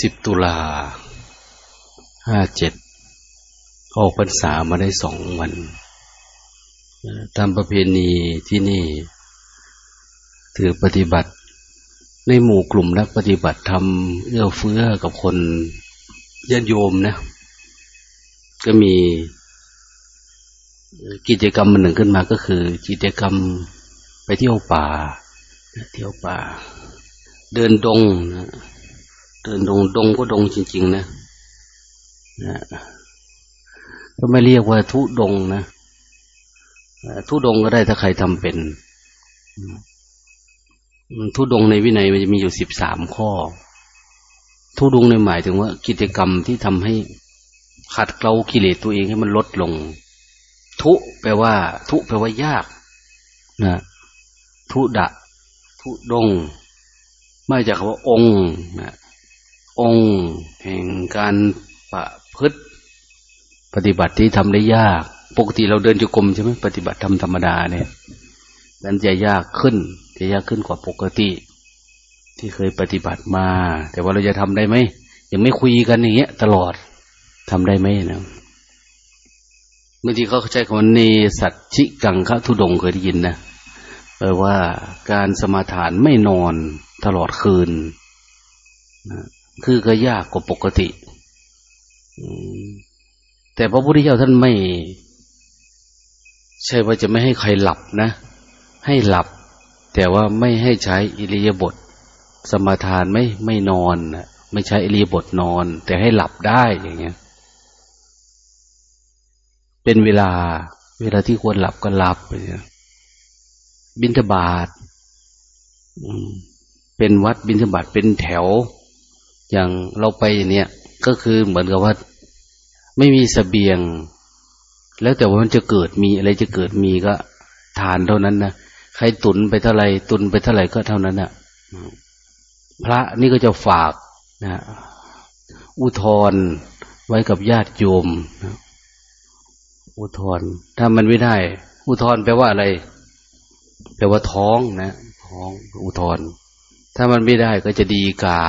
สิบตุลาห้าเจ็ดออกพรรษามาได้สองวัน ตามประเพณีที่นี่ ถือปฏิบัติ ในหมู่กลุ่มนักปฏิบัติทำเอื้อเฟื้อกับคนญาติโยมนะ ก็มีกิจกรรมหนึ่งขึ้นมาก็คือ กิจกรรมไปเที่ยวป่า เที่ยวป่า เดินดงนะ เดินดงดงก็ดงจริง ๆ นะนะก็ไม่เรียกว่าทุดงนะทุดงก็ได้ถ้าใครทำเป็น ทุดงในวินัยมันจะมีอยู่สิบสามข้อ ทุดงในหมายถึงว่า กิจกรรมที่ทำให้ขัดเกลากิเลสตัวเองให้มันลดลง ทุแปลว่า ทุแปลว่ายากนะทุดะ ทุดง ไมาจากคำว่าองค์นะ องค์ แห่งการประพฤติปฏิบัติที่ทำได้ยาก ปกติเราเดินจุกรมใช่ไหมปฏิบัติทำธรรมดาเนี่ยนั้นจะยากขึ้น จะยากขึ้นกว่าปกติ ที่เคยปฏิบัติมา แต่ว่าเราจะทำได้ไหมยังไม่คุยกันอย่างเงี้ย ตลอดทำได้ไหมนะบางทีเขาใช้คำว่าเนสัตชิกังคะทุดงเคยได้ยินนะแปลว่าการสมาทานไม่นอนตลอดคืนนะ คือก็ยากกว่าปกติแต่พระพุทธเจ้าท่านไม่ ใช่ว่าจะไม่ให้ใครหลับนะ ให้หลับ แต่ว่าไม่ให้ใช้อิริยาบถสมาทานไม่ไม่นอนไม่ใช้อิริยาบถนอน แต่ให้หลับได้อย่างเงี้ย เป็นเวลา เวลาที่ควรหลับก็หลับไปเนี่ยบินทบาทเป็นวัดบินทบาทเป็นแถว อย่างเราไปเนี่ย ก็คือเหมือนกับว่า ไม่มีสเสบียง แล้วแต่ว่ามันจะเกิดมีอะไรจะเกิดมีก็ทานเท่านั้นนะใครตุนไปเท่าไรตุนไปเท่าไรก็เท่านั้นนะพระนี่ก็จะฝากนะอุทธรไว้กับญาติโยมนะอุทธรถ้ามันไม่ได้ อุทธรแปลว่าอะไร แปลว่าท้องนะ ท้องอุทธรถ้ามันไม่ได้ก็จะดีกา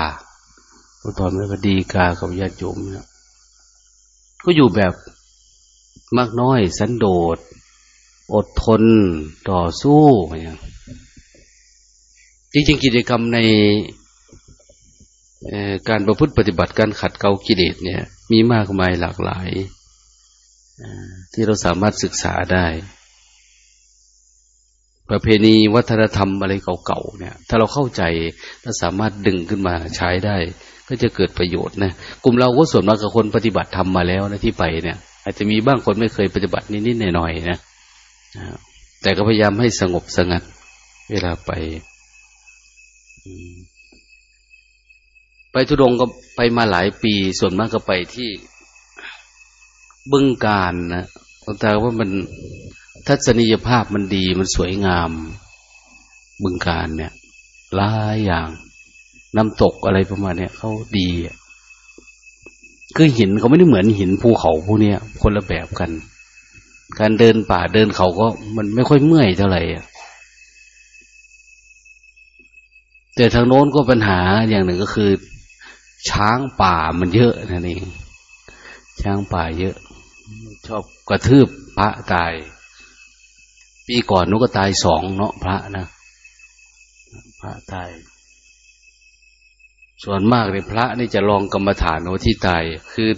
อุทธรไม่ก็ดีกากับญาติโยมเนี่ยก็อยู่แบบมากน้อย สันโดษ อดทนต่อสู้อย่างจริงๆกิจกรรมในการประพฤติปฏิบัติการขัดเกลากิเลสเนี่ย มีมากมายหลากหลายที่เราสามารถศึกษาได้ ประเพณีวัฒนธรรมอะไรเก่าๆเนี่ย ถ้าเราเข้าใจถ้าสามารถดึงขึ้นมาใช้ได้ ก็จะเกิดประโยชน์นะกลุ่มเราก็ส่วนมากกับคนปฏิบัติทำมาแล้วนะที่ไปเนี่ย อาจจะมีบ้างคนไม่เคยปฏิบัตินิดๆหน่อยๆนะแต่ก็พยายามให้สงบสงัด เวลาไปไปทุดงก็ไปมาหลายปี ส่วนมากก็ไปที่บึงการนะแต่ว่ามันทัศนียภาพมันดีมันสวยงาม บึงการเนี่ยหลายอย่าง น้ำตกอะไรประมาณเนี้ยเขาดี คือหินเขาไม่ได้เหมือนหินภูเขาพวกนี้ย คนละแบบกัน การเดินป่าเดินเขาก็มันไม่ค่อยเมื่อยเท่าไหร่แต่ทางโน้นก็ปัญหาอย่างหนึ่งก็คือ ช้างป่ามันเยอะนั่นเอง ช้างป่าเยอะ ชอบกระทืบพระตาย ปีก่อนนุก็ตายสองเนาะพระนะ พระตาย ส่วนมากในพระนี่จะลองกรรมฐานโอที่ตายคือ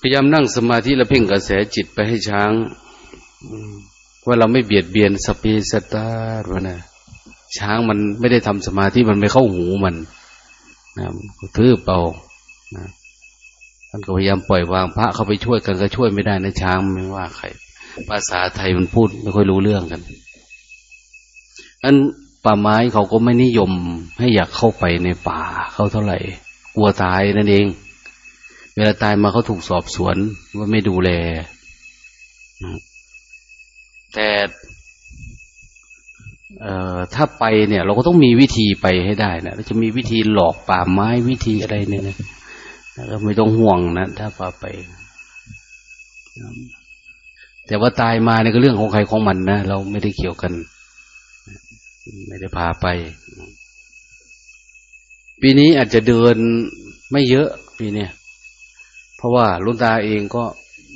พยายามนั่งสมาธิแล้วเพ่งกระแสจิตไปให้ช้าง ว่าเราไม่เบียดเบียนสปีสตาร์วะนะช้างมันไม่ได้ทำสมาธิมันไม่เข้าหูมันนะทืบเป่านะท่านก็พยายามปล่อยวางพระเข้าไปช่วยกันก็ช่วยไม่ได้นะช้างไม่ว่าใคร ภาษาไทยมันพูดไม่ค่อยรู้เรื่องกันอัน ป่าไม้เขาก็ไม่นิยม ให้อยากเข้าไปในป่าเขาเท่าไหร่ กลัวตายนั่นเอง เวลาตายมาเขาถูกสอบสวนว่าไม่ดูแล แต่ถ้าไปเนี่ย เราก็ต้องมีวิธีไปให้ได้นะเราจะมีวิธีหลอกป่าไม้วิธีอะไรเนี่ยนะเราไม่ต้องห่วงนะถ้าพาไป แต่ว่าตายมาเนี่ยก็เรื่องของใครของมันนะเราไม่ได้เกี่ยวกัน ไม่ได้พาไป ปีนี้อาจจะเดินไม่เยอะปีเนี้ยเพราะว่าลุงตาเองก็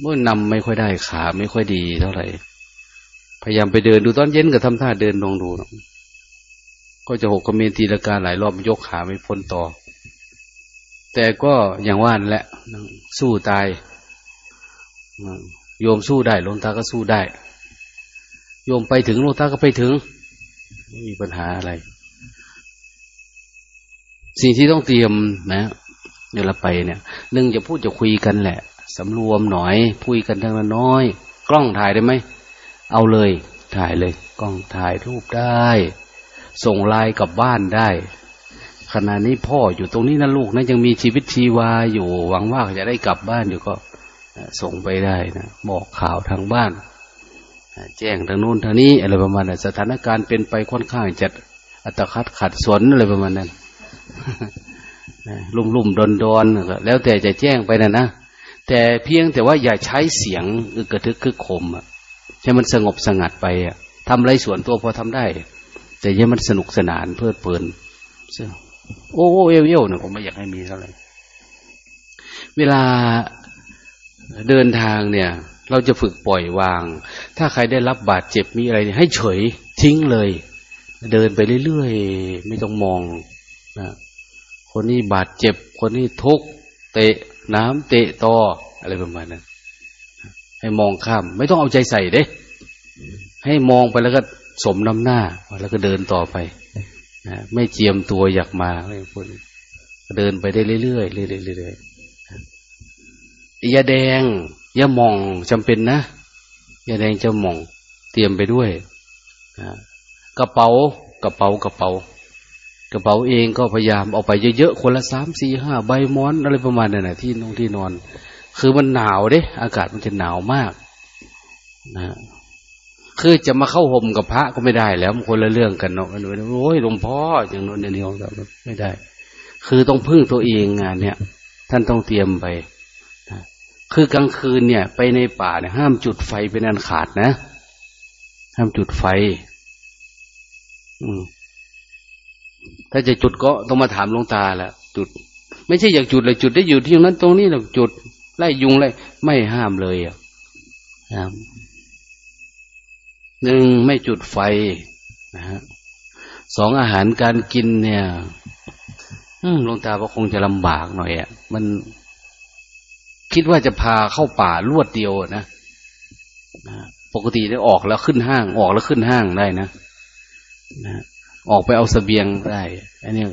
เมื่อนำไม่ค่อยได้ขาไม่ค่อยดีเท่าไหร่ พยายามไปเดินดูตอนเย็นก็ทำท่าเดินลองดูก็จะหกกระเมนตีละการหลายรอบยกขาไม่พ้นต่อ แต่ก็อย่างว่านแหละสู้ตายโยมสู้ได้ลงตาก็สู้ได้ โยมไปถึงลงตาก็ไปถึง ไม่มีปัญหาอะไร สิ่งที่ต้องเตรียมนะเดี๋ยวเราไปเนี่ยหนึ่งจะพูดจะคุยกันแหละสำรวมหน่อยพูดกันทั้งละน้อย กล้องถ่ายได้ไหมเอาเลย ถ่ายเลย กล้องถ่ายรูปได้ ส่งไลน์กลับบ้านได้ขณะนี้พ่ออยู่ตรงนี้นะลูกนะยังมีชีวิตชีวาอยู่ หวังว่าจะได้กลับบ้านอยู่ก็ส่งไปได้นะบอกข่าวทางบ้าน แจ้งทางนู้นทางนี้อะไรประมาณนั้นสถานการณ์เป็นไปค่อนข้างจะอัตคัดขัดสนอะไรประมาณนั้นลุ่มลุ่มดอนดอนแล้วแต่จะแจ้งไปนะนะแต่เพียงแต่ว่าอย่าใช้เสียงอึกระทึกคึกขมอะให้มันสงบสงัดไปอะทำไรส่วนตัวพอทำได้ แต่ยังมันสนุกสนานเพลิดเพลินโอ้เอวเอวเนี่ยผมไม่อยากให้มีเท่าไหร่เวลาเดินทางเนี่ย เราจะฝึกปล่อยวาง ถ้าใครได้รับบาดเจ็บมีอะไร ให้เฉยทิ้งเลย เดินไปเรื่อยๆ ไม่ต้องมองนะคนนี้บาดเจ็บ คนนี้ทุกเตะน้ำเตะตออะไรประมาณนั้นให้มองข้าม ไม่ต้องเอาใจใส่เด้ ให้มองไปแล้วก็สมน้ำหน้า แล้วก็เดินต่อไปนะไม่เจียมตัวอยากมาอะไรพวกนี้เดินไปได้เรื่อยๆเรื่อยๆเรื่อยๆยาแดง ยาหมองจำเป็นนะยาแดงจะหมองเตรียมไปด้วยกระเป๋ากระเป๋ากระเป๋ากระเป๋าเองก็พยายามเอาไปเยอะๆคนละสามสี่ห้าใบม้อนอะไรประมาณนั้นนะที่นองที่นอน คือมันหนาวเด้ อากาศมันจะหนาวมากนะคือจะมาเข้าห่มกับพระก็ไม่ได้แล้วมันคนละเรื่องกันเนาะโอ้ยหลวงพ่ออย่างนู้นอย่างนี้แบบไม่ได้ คือต้องพึ่งตัวเองงานเนี่ย ท่านต้องเตรียมไป คือกลางคืนเนี่ย ไปในป่าเนี่ยห้ามจุดไฟเป็นอันขาดนะ ห้ามจุดไฟ อืมถ้าจะจุดก็ต้องมาถามหลวงตาแหละจุด ไม่ใช่อยากจุดเลยจุดได้อยู่ที่นั้นตรงนี้เราจุดไล่ยุงไล่ไม่ห้ามเลยอะหนึ่งไม่จุดไฟนะฮะสองอาหารการกินเนี่ยหลวงตาก็คงจะลำบากหน่อยอะมัน คิดว่าจะพาเข้าป่ารวดเดียวนะปกติได้ออกแล้วขึ้นห้าง ออกแล้วขึ้นห้างได้นะนะออกไปเอาสเสบียงได้ อันนี้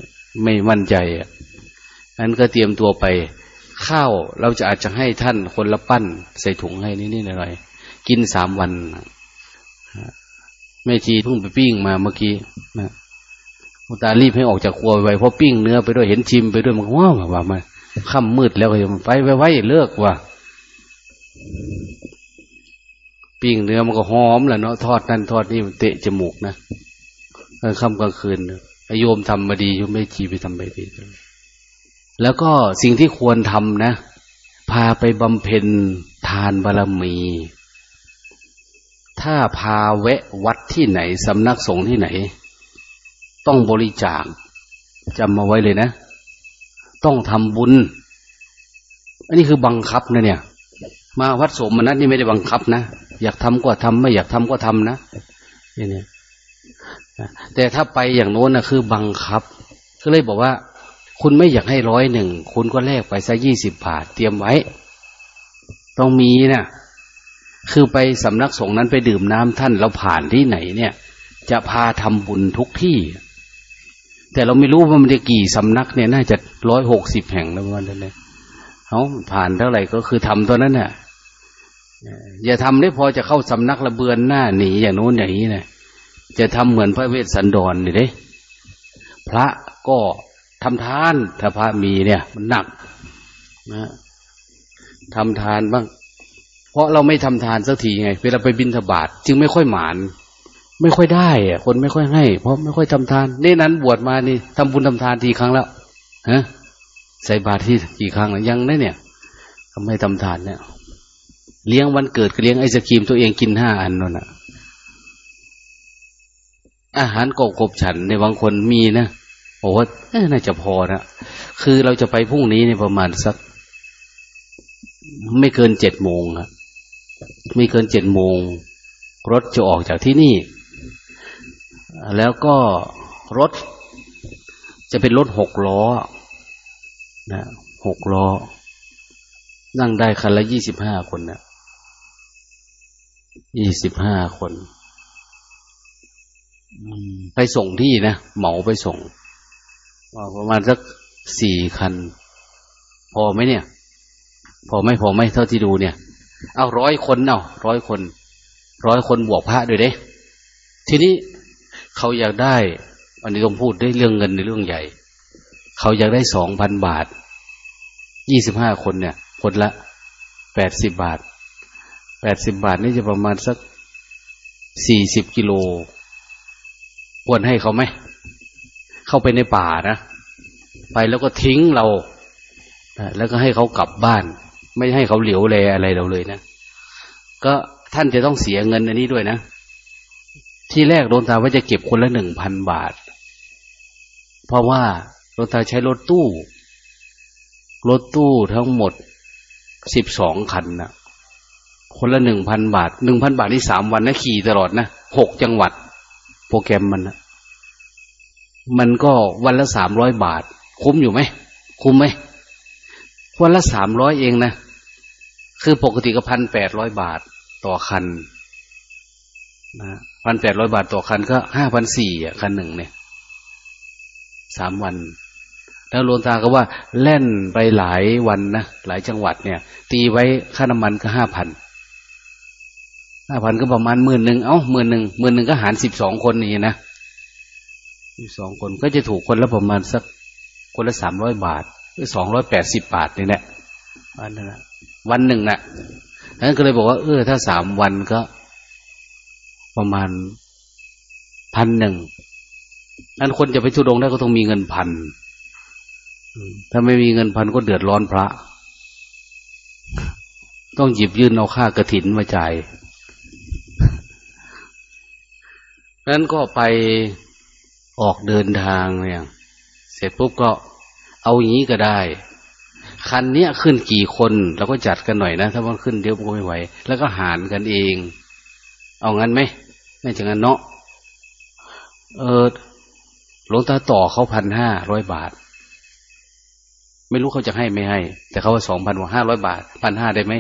ไม่มั่นใจอะนั้นก็เตรียมตัวไป ข้าวเราจะอาจจะให้ท่านคนละปั้น ใส่ถุงให้นิดๆหน่อยๆกินสามวันแม่ชีเพิ่งไปปิ้งมาเมื่อกี้นะมุตารีบให้ออกจากครัวไวเพราะปิ้งเนื้อไปด้วยเห็นชิมไปด้วยมันว้าวว่ามา ค่ำมืดแล้วก็ยังไปไว้เลิกว่าปิ้งเนื้อมันก็หอมแหละเนาะทอดนั่นทอดนี่มันเตะจมูกนะกลางค่ำกลางคืนอโยมทำมาดีโยมไม่จีไปทำไปดีแล้วก็สิ่งที่ควรทำนะ พาไปบำเพ็ญทานบารมี ถ้าพาแวะวัดที่ไหนสำนักสงฆ์ที่ไหน ต้องบริจาคจำมาไว้เลยนะ ต้องทำบุญ อันนี้คือบังคับนะเนี่ย มาวัดสมนัตนี่ไม่ได้บังคับนะ อยากทำก็ทำไม่อยากทำก็ทำนะนี่แต่ถ้าไปอย่างโน้นนะคือบังคับ ก็เลยบอกว่า คุณไม่อยากให้ร้อยหนึ่งคุณก็แลกไปซะยี่สิบบาท เตรียมไว้ ต้องมีนะคือไปสำนักสงฆ์นั้นไปดื่มน้ำท่านเราผ่านที่ไหนเนี่ย จะพาทำบุญทุกที่ แต่เราไม่รู้ว่ามันจะกี่สำนักเนี่ยน่าจะร้อยหกสิบแห่งแล้ววันนั้นเลยเขาผ่านเท่าไหร่ก็คือทำตัวนั้นน่ะอย่าทำได้พอจะเข้าสำนักระเบือนหน้าหนีอย่างโน้นอย่างนี้นะจะทำเหมือนพระเวสสันดรนี่เด้พระก็ทำทานถ้าพระมีเนี่ย มันหนักนะทำทานบ้าง เพราะเราไม่ทำทานสักทีไงเวลาไปบินทบาทจึงไม่ค่อยหมาน ไม่ค่อยได้อะคนไม่ค่อยให้ เพราะไม่ค่อยทำทาน นี่นั้นบวชมานี่ทำบุญทำทานทีครั้งแล้วฮะใส่บาตรที่กี่ครั้งแล้วยังได้เนี่ยทำไม่ทำทานเนี่ย เลี้ยงวันเกิดเลี้ยงไอศครีมตัวเองกินห้าอันนั่นแหะอาหารกบกบฉันในบางคนมีนะบอกว่าน่าจะพอนะคือเราจะไปพรุ่งนี้เนี่ยประมาณสัก ไม่เกินเจ็ดโมงครับไม่เกินเจ็ดโมงรถจะออกจากที่นี่ แล้วก็รถจะเป็นรถหกล้อนะหกล้อ นั่งได้คันละยี่สิบห้าคนนะยี่สิบห้าคนไปส่งที่นะ เหมาไปส่งประมาณสักสี่คัน พอไหมเนี่ย พอไม่พอไหมเท่าที่ดูเนี่ย เอาร้อยคนเอาร้อยคน ร้อยคนบวกพระด้วยเด้ ทีนี้ เขาอยากได้ อันนี้ต้องพูดได้เรื่องเงินในเรื่องใหญ่ เขาอยากได้สองพันบาทยี่สิบห้าคนเนี่ย คนละแปดสิบบาทแปดสิบบาทนี่จะประมาณสักสี่สิบกิโลควรให้เขาไหม เข้าไปในป่านะไปแล้วก็ทิ้งเราแล้วก็ให้เขากลับบ้าน ไม่ให้เขาเหลียวแลอะไรเราเลยนะ ก็ท่านจะต้องเสียเงินอันนี้ด้วยนะ ที่แรกโดนตาว่าจะเก็บคนละหนึ่งพันบาท เพราะว่าโดนตาใช้รถตู้รถตู้ทั้งหมดสิบสองคันนะคนละหนึ่งพันบาทหนึ่งพันบาทนี่สามวันนะขี่ตลอดนะหกจังหวัด โปรแกรมมันนะมันก็วันละสามร้อยบาท คุ้มอยู่ไหม คุ้มไหม วันละสามร้อยเองนะ คือปกติก็พันแปดร้อยบาทต่อคันนะ พันแปดร้อยบาทต่อคันก็ห้าพันสี่อะคันหนึ่งเนี่ยสามวัน แล้วลวนตาก็ว่าเล่นไปหลายวันนะหลายจังหวัดเนี่ย ตีไว้ค่าน้ำมันก็ห้าพันห้าพันก็ประมาณหมื่นหนึ่งเอ้าหมื่นหนึ่งหมื่นหนึ่งก็หารสิบสองคนนี่นะสิบสองคนก็จะถูกคนละประมาณสักคนละสามร้อยบาทหรือสองร้อยแปดสิบบาทนี่แหละวันนั้นนะวันหนึ่งนะ่ะนั้นก็เลยบอกว่า เออถ้าสามวันก็ ประมาณพันหนึ่งนั้นคนจะไปทุดงได้ก็ต้องมีเงินพันถ้าไม่มีเงินพันก็เดือดร้อนพระ ต้องหยิบยื่นเอาค่ากระถินมาจ่ายนั้นก็ไปออกเดินทางเนี่ย เสร็จปุ๊บก็เอาอย่างนี้ก็ได้ คันเนี้ยขึ้นกี่คนเราก็จัดกันหน่อยนะ ถ้ามันขึ้นเดี๋ยวก็ไม่ไหว แล้วก็หารกันเอง เอางั้นไหม ไม่ถึงงั้นเนาะเออหลวงตาต่อเขาพันห้าร้อยบาท ไม่รู้เขาจะให้ไม่ให้ แต่เขาว่าสองพันห้าร้อยบาทพันห้าได้ไหม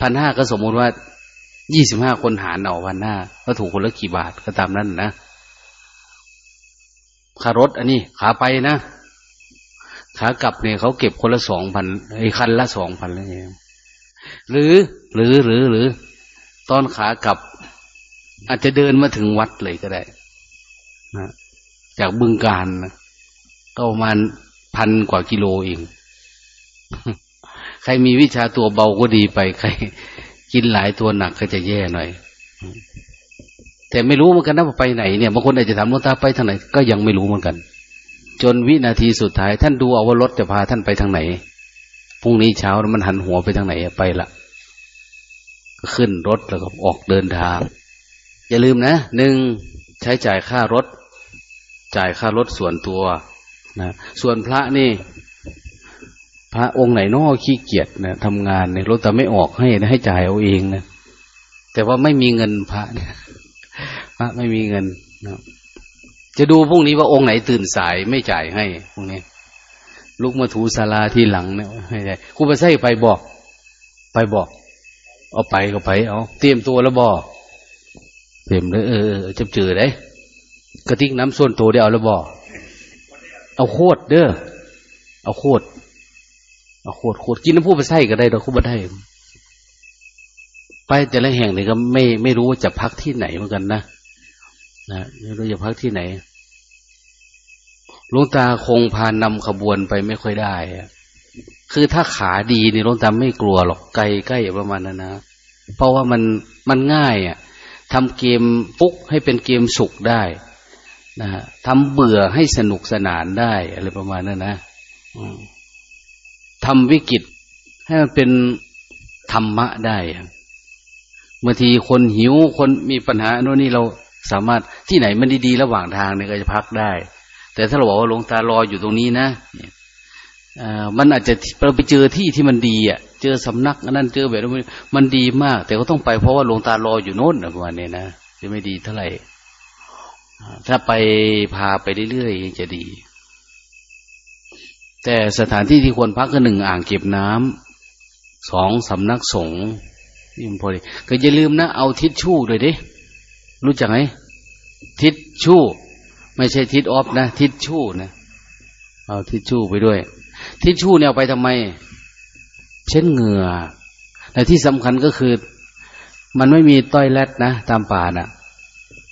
พันห้าก็สมมุติว่ายี่สิบห้าคนหารเอาวันห้าก็ถูกคนละกี่บาทก็ตามนั้นนะค่ารถอันนี้ขาไปนะขากลับเนี่ยเขาเก็บคนละสองพันไอ้คันละสองพันแล้วเนี่ยหรือหรือหรือหรือ ตอนขากลับ อาจจะเดินมาถึงวัดเลยก็ได้นะจากบึงการนะก็ประมาณพันกว่ากิโลเอง ใครมีวิชาตัวเบาก็ดีไป ใคร กินหลายตัวหนักก็จะแย่หน่อย แต่ไม่รู้เหมือนกันนะว่าไปไหนเนี่ยบางคนอาจจะถามลวงตาไปทางไหน ก็ยังไม่รู้เหมือนกัน จนวินาทีสุดท้าย ท่านดูเอาว่ารถจะพาท่านไปทางไหนพรุ่งนี้เช้ามันหันหัวไปทางไหนไปละขึ้นรถแล้วก็ออกเดินทาง อย่าลืมนะหนึ่งใช้จ่ายค่ารถ จ่ายค่ารถส่วนตัวนะส่วนพระนี่ พระองค์ไหนนอขี้เกียจนะทำงานเนี่ยรถแต่ไม่ออกให้นะให้จ่ายเอาเองนะแต่ว่าไม่มีเงินพระเนี่ยพระไม่มีเงินนะจะดูพรุ่งนี้ว่าองค์ไหนตื่นสายไม่จ่ายให้พรุ่งนี้ลุกมาถูศาลาที่หลังเนี่ยไม่ได้ครูไปใส่ไปบอก ไปบอก เอาไปก็ไป เอา เตรียมตัวแล้วบอก เตรียมเลยเออจะเจอได้กระติกน้ำส่วนตัวได้เอาแล้วบอกเอาโคตรเด้อเอาโคตรเอาโคตรโคตรกินน้ำผู้ไปใส่ก็ได้เราคุบได้ไปแต่ละแห่งเนี่ยก็ไม่ไม่รู้ว่าจะพักที่ไหนเหมือนกันนะนะไม่รู้จะพักที่ไหนลุงตาคงพานำขบวนไปไม่ค่อยได้คือถ้าขาดีนี่ลุงตาไม่กลัวหรอกไกลใกล้ประมาณนั้นนะเพราะว่ามันมันง่าย อะ ทำเกมปุ๊กให้เป็นเกมสุกได้นะทำเบื่อให้สนุกสนานได้อะไรประมาณนั้นนะทำวิกฤตให้มันเป็นธรรมะได้บางทีคนหิวคนมีปัญหาโน่นนี่เราสามารถที่ไหนมันดีๆระหว่างทางเนี่ยก็จะพักได้ แต่ถ้าเราบอกว่าหลวงตารออยู่ตรงนี้นะ มันอาจจะเราไปเจอที่ที่มันดีอะ เจอสำนักนั้นเจอแบบนั้นมันดีมาก แต่ก็ต้องไปเพราะว่าหลวงตารออยู่โน้นประมาณนี้นะจะไม่ดีเท่าไหร่ถ้าไปพาไปเรื่อยๆจะดี แต่สถานที่ที่ควรพักก็หนึ่งอ่างเก็บน้ำสองสำนักสงฆ์นี่มันพอดีก็อย่าลืมนะเอาทิชชู่ด้วยดิรู้จักไหมทิชชู่ ไม่ใช่ทิศออฟนะ ทิชชู่นะ เอาทิชชู่ไปด้วย ทิชชู่เนี่ยไปทำไม เช่นเหงื่อแต่ที่สำคัญก็คือ มันไม่มีต้อยแรดนะ ตามป่านะ่ะ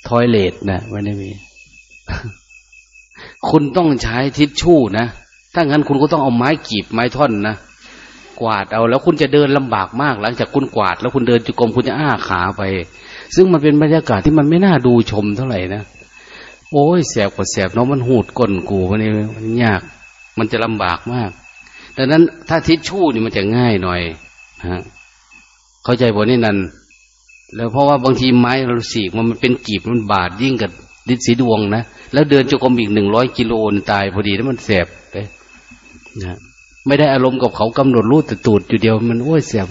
ทอยเลตนะไม่ได้มี คุณต้องใช้ทิชชู่นะถ้างั้นคุณก็ต้องเอาไม้กีบไม้ท่อนนะกวาดเอาแล้วคุณจะเดินลำบากมาก หลังจากคุณกวาด แล้วคุณเดินจุกรมคุณจะอ้าขาไป ซึ่งมันเป็นบรรยากาศที่มันไม่น่าดูชมเท่าไหร่นะโอ้ยแสบกว่าแสบเน้องมันหูดก้นกูมันนี่มันยาก มันจะลำบากมาก ดังนั้นถ้าทิชชู่นี่มันจะง่ายหน่อยฮะเข้าใจบ่นี่นั่นแล้วเพราะว่าบางทีไม้เราสีกมันเป็นกีบมันบาดยิ่งกับดิสีดวงนะแล้วเดินจุกรมอีกหนึ่งร้อยกิโลตายพอดีแล้วมันแสบไปนะไม่ได้อารมณ์กับเขากำหนดรูดแต่ตูดอยู่เดียวมันโอ้ยเสียบ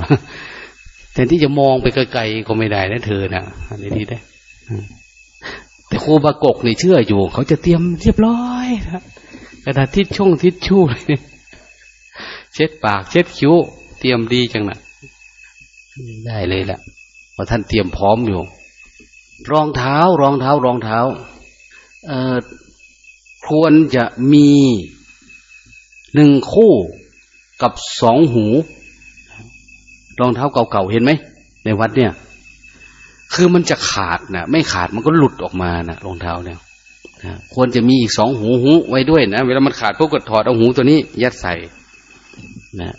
แทนที่จะมองไปไกลๆก็ไม่ได้นะเธอนะอันนี้ดีได้ แต่ครูบากกนี่เชื่ออยู่ เขาจะเตรียมเรียบร้อยนะ กระดาษทิชช่งทิชชู่เลยเช็ดปากเช็ดคิ้ว เตรียมดีจังนะได้เลยแหละเพราะท่านเตรียมพร้อมอยู่ รองเท้า รองเท้ารองเท้า เอ่อควรจะมีหนึ่งคู่กับสองหู รองเท้าเก่าๆเห็นไหม ในวัดเนี่ย คือมันจะขาดนะไม่ขาดมันก็หลุดออกมานะรองเท้าเนี่ย ควรจะมีอีกสองหูหูไว้ด้วยนะ เวลามันขาดพวกกดถอดเอาหูตัวนี้ ยัดใส่นะ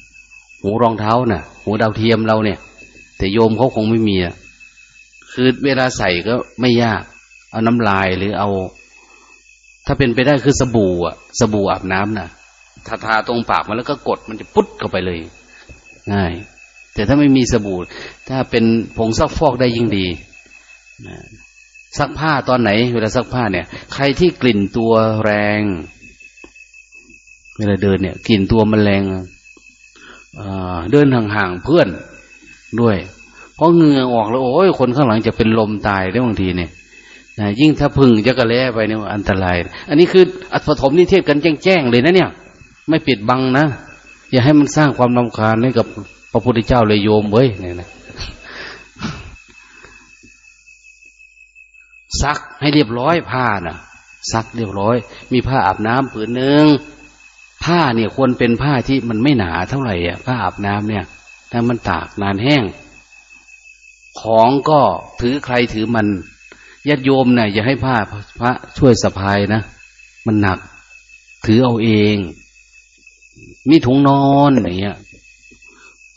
หูรองเท้านะ่ะ หูดาวเทียมเราเนี่ย แต่โยมเขาคงไม่มีอะคือเวลาใส่ก็ไม่ยาก เอาน้ำลายหรือเอา ถ้าเป็นไปได้คือสบู่อะสบู่อาบน้ำนะ่ะทาทาตรงปากมันแล้วก็กดมันจะปุ๊ดเข้าไปเลยง่ายแต่ถ้าไม่มีสบู่ถ้าเป็นผงซักฟอกได้ยิ่งดี ซักผ้าตอนไหน เวลาซักผ้าเนี่ย ใครที่กลิ่นตัวแรง เวลาเดินเนี่ย กลิ่นตัวมันแรงเดินห่างๆเพื่อนด้วย เพราะเหงื่อออกแล้ว โอ้ยคนข้างหลังจะเป็นลมตายได้บางทีเนี่ยยิ่งถ้าพึ่งจะกระแลไปเนี่ยอันตราย อันนี้คืออัตถมนิเทศกันแจ้งๆเลยนะเนี่ย ไม่ปิดบังนะ อย่าให้มันสร้างความรำคาญให้กับพระพุทธเจ้าเลยโยมเว้ยเนี่ยนะ ซักให้เรียบร้อยผ้านะ่ะ ซักเรียบร้อย มีผ้าอาบน้ำผืนหนึ่งผ้าเนี่ยควรเป็นผ้าที่มันไม่หนาเท่าไหร่อะผ้าอาบน้ำเนี่ยถ้ามันตากนานแห้ง ของก็ถือใครถือมันญาติโยมเนี่ยอย่าให้ผ้าพระช่วยสะพายนะมันหนัก ถือเอาเอง มีถุงนอนอย่างเงี้ย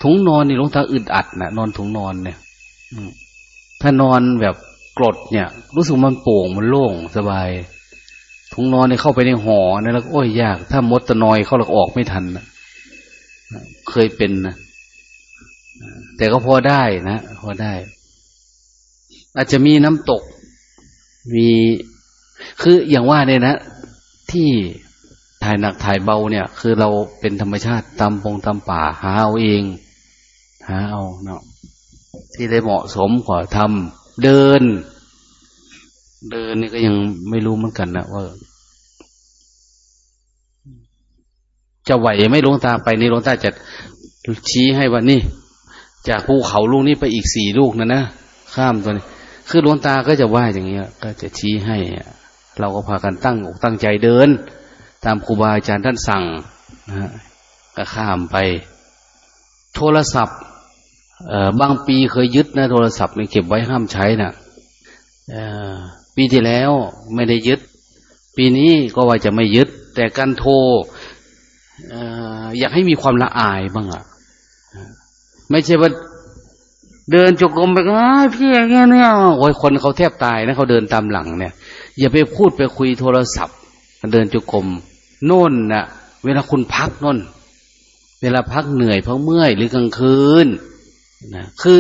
ถุงนอนนี่หลวงตาอึดอัดนะนอนถุงนอนเนี่ยถ้านอนแบบ กรดเนี่ย รู้สึกมันโป่งมันโล่งสบายถุงนอนเนี่ยเข้าไปในห่อเนี่ยแล้วโอ้ยยาก ถ้ามดตะนอยเข้าแล้วออกไม่ทันนะเคยเป็นนะแต่ก็พอได้นะพอได้ อาจจะมีน้ำตก มีคืออย่างว่าเนี่ยนะ ที่ถ่ายหนักถ่ายเบาเนี่ย คือเราเป็นธรรมชาติตามพงตามป่า หาเอาเอง หาเอาเนาะที่ได้เหมาะสมกว่าทำ เดิน เดินนี่ก็ยังไม่รู้เหมือนกันนะว่า จะไหวไม่ลงตาไปนี่ลงตาจะชี้ให้ว่านี่ จากภูเขาลูกนี้ไปอีกสี่ลูกนะนะข้ามตัวนี้ คือลงตาก็จะว่าอย่างเงี้ย ก็จะชี้ให้เราก็พากันตั้งอกตั้งใจเดิน ตามครูบาอาจารย์ท่านสั่งนะก็ข้ามไป โทรศัพท์ บางปีเคยยึดนะโทรศัพท์นี่เก็บไว้ห้ามใช้นะ่ะปีที่แล้วไม่ได้ยึด ปีนี้ก็ว่าจะไม่ยึด แต่การโทรอยากให้มีความละอายบ้างอะไม่ใช่ว่าเดินจกกรมไปก็พี่แค่เนี้โอ้ยคนเขาแทบตายนะเขาเดินตามหลังเนี่ย อย่าไปพูดไปคุยโทรศัพท์เดินจุกรมโน่นนะ่ะ เวลาคุณพักน่น เวลาพักเหนื่อยเพราะเมื่อยหรือกลางคืน นะคือ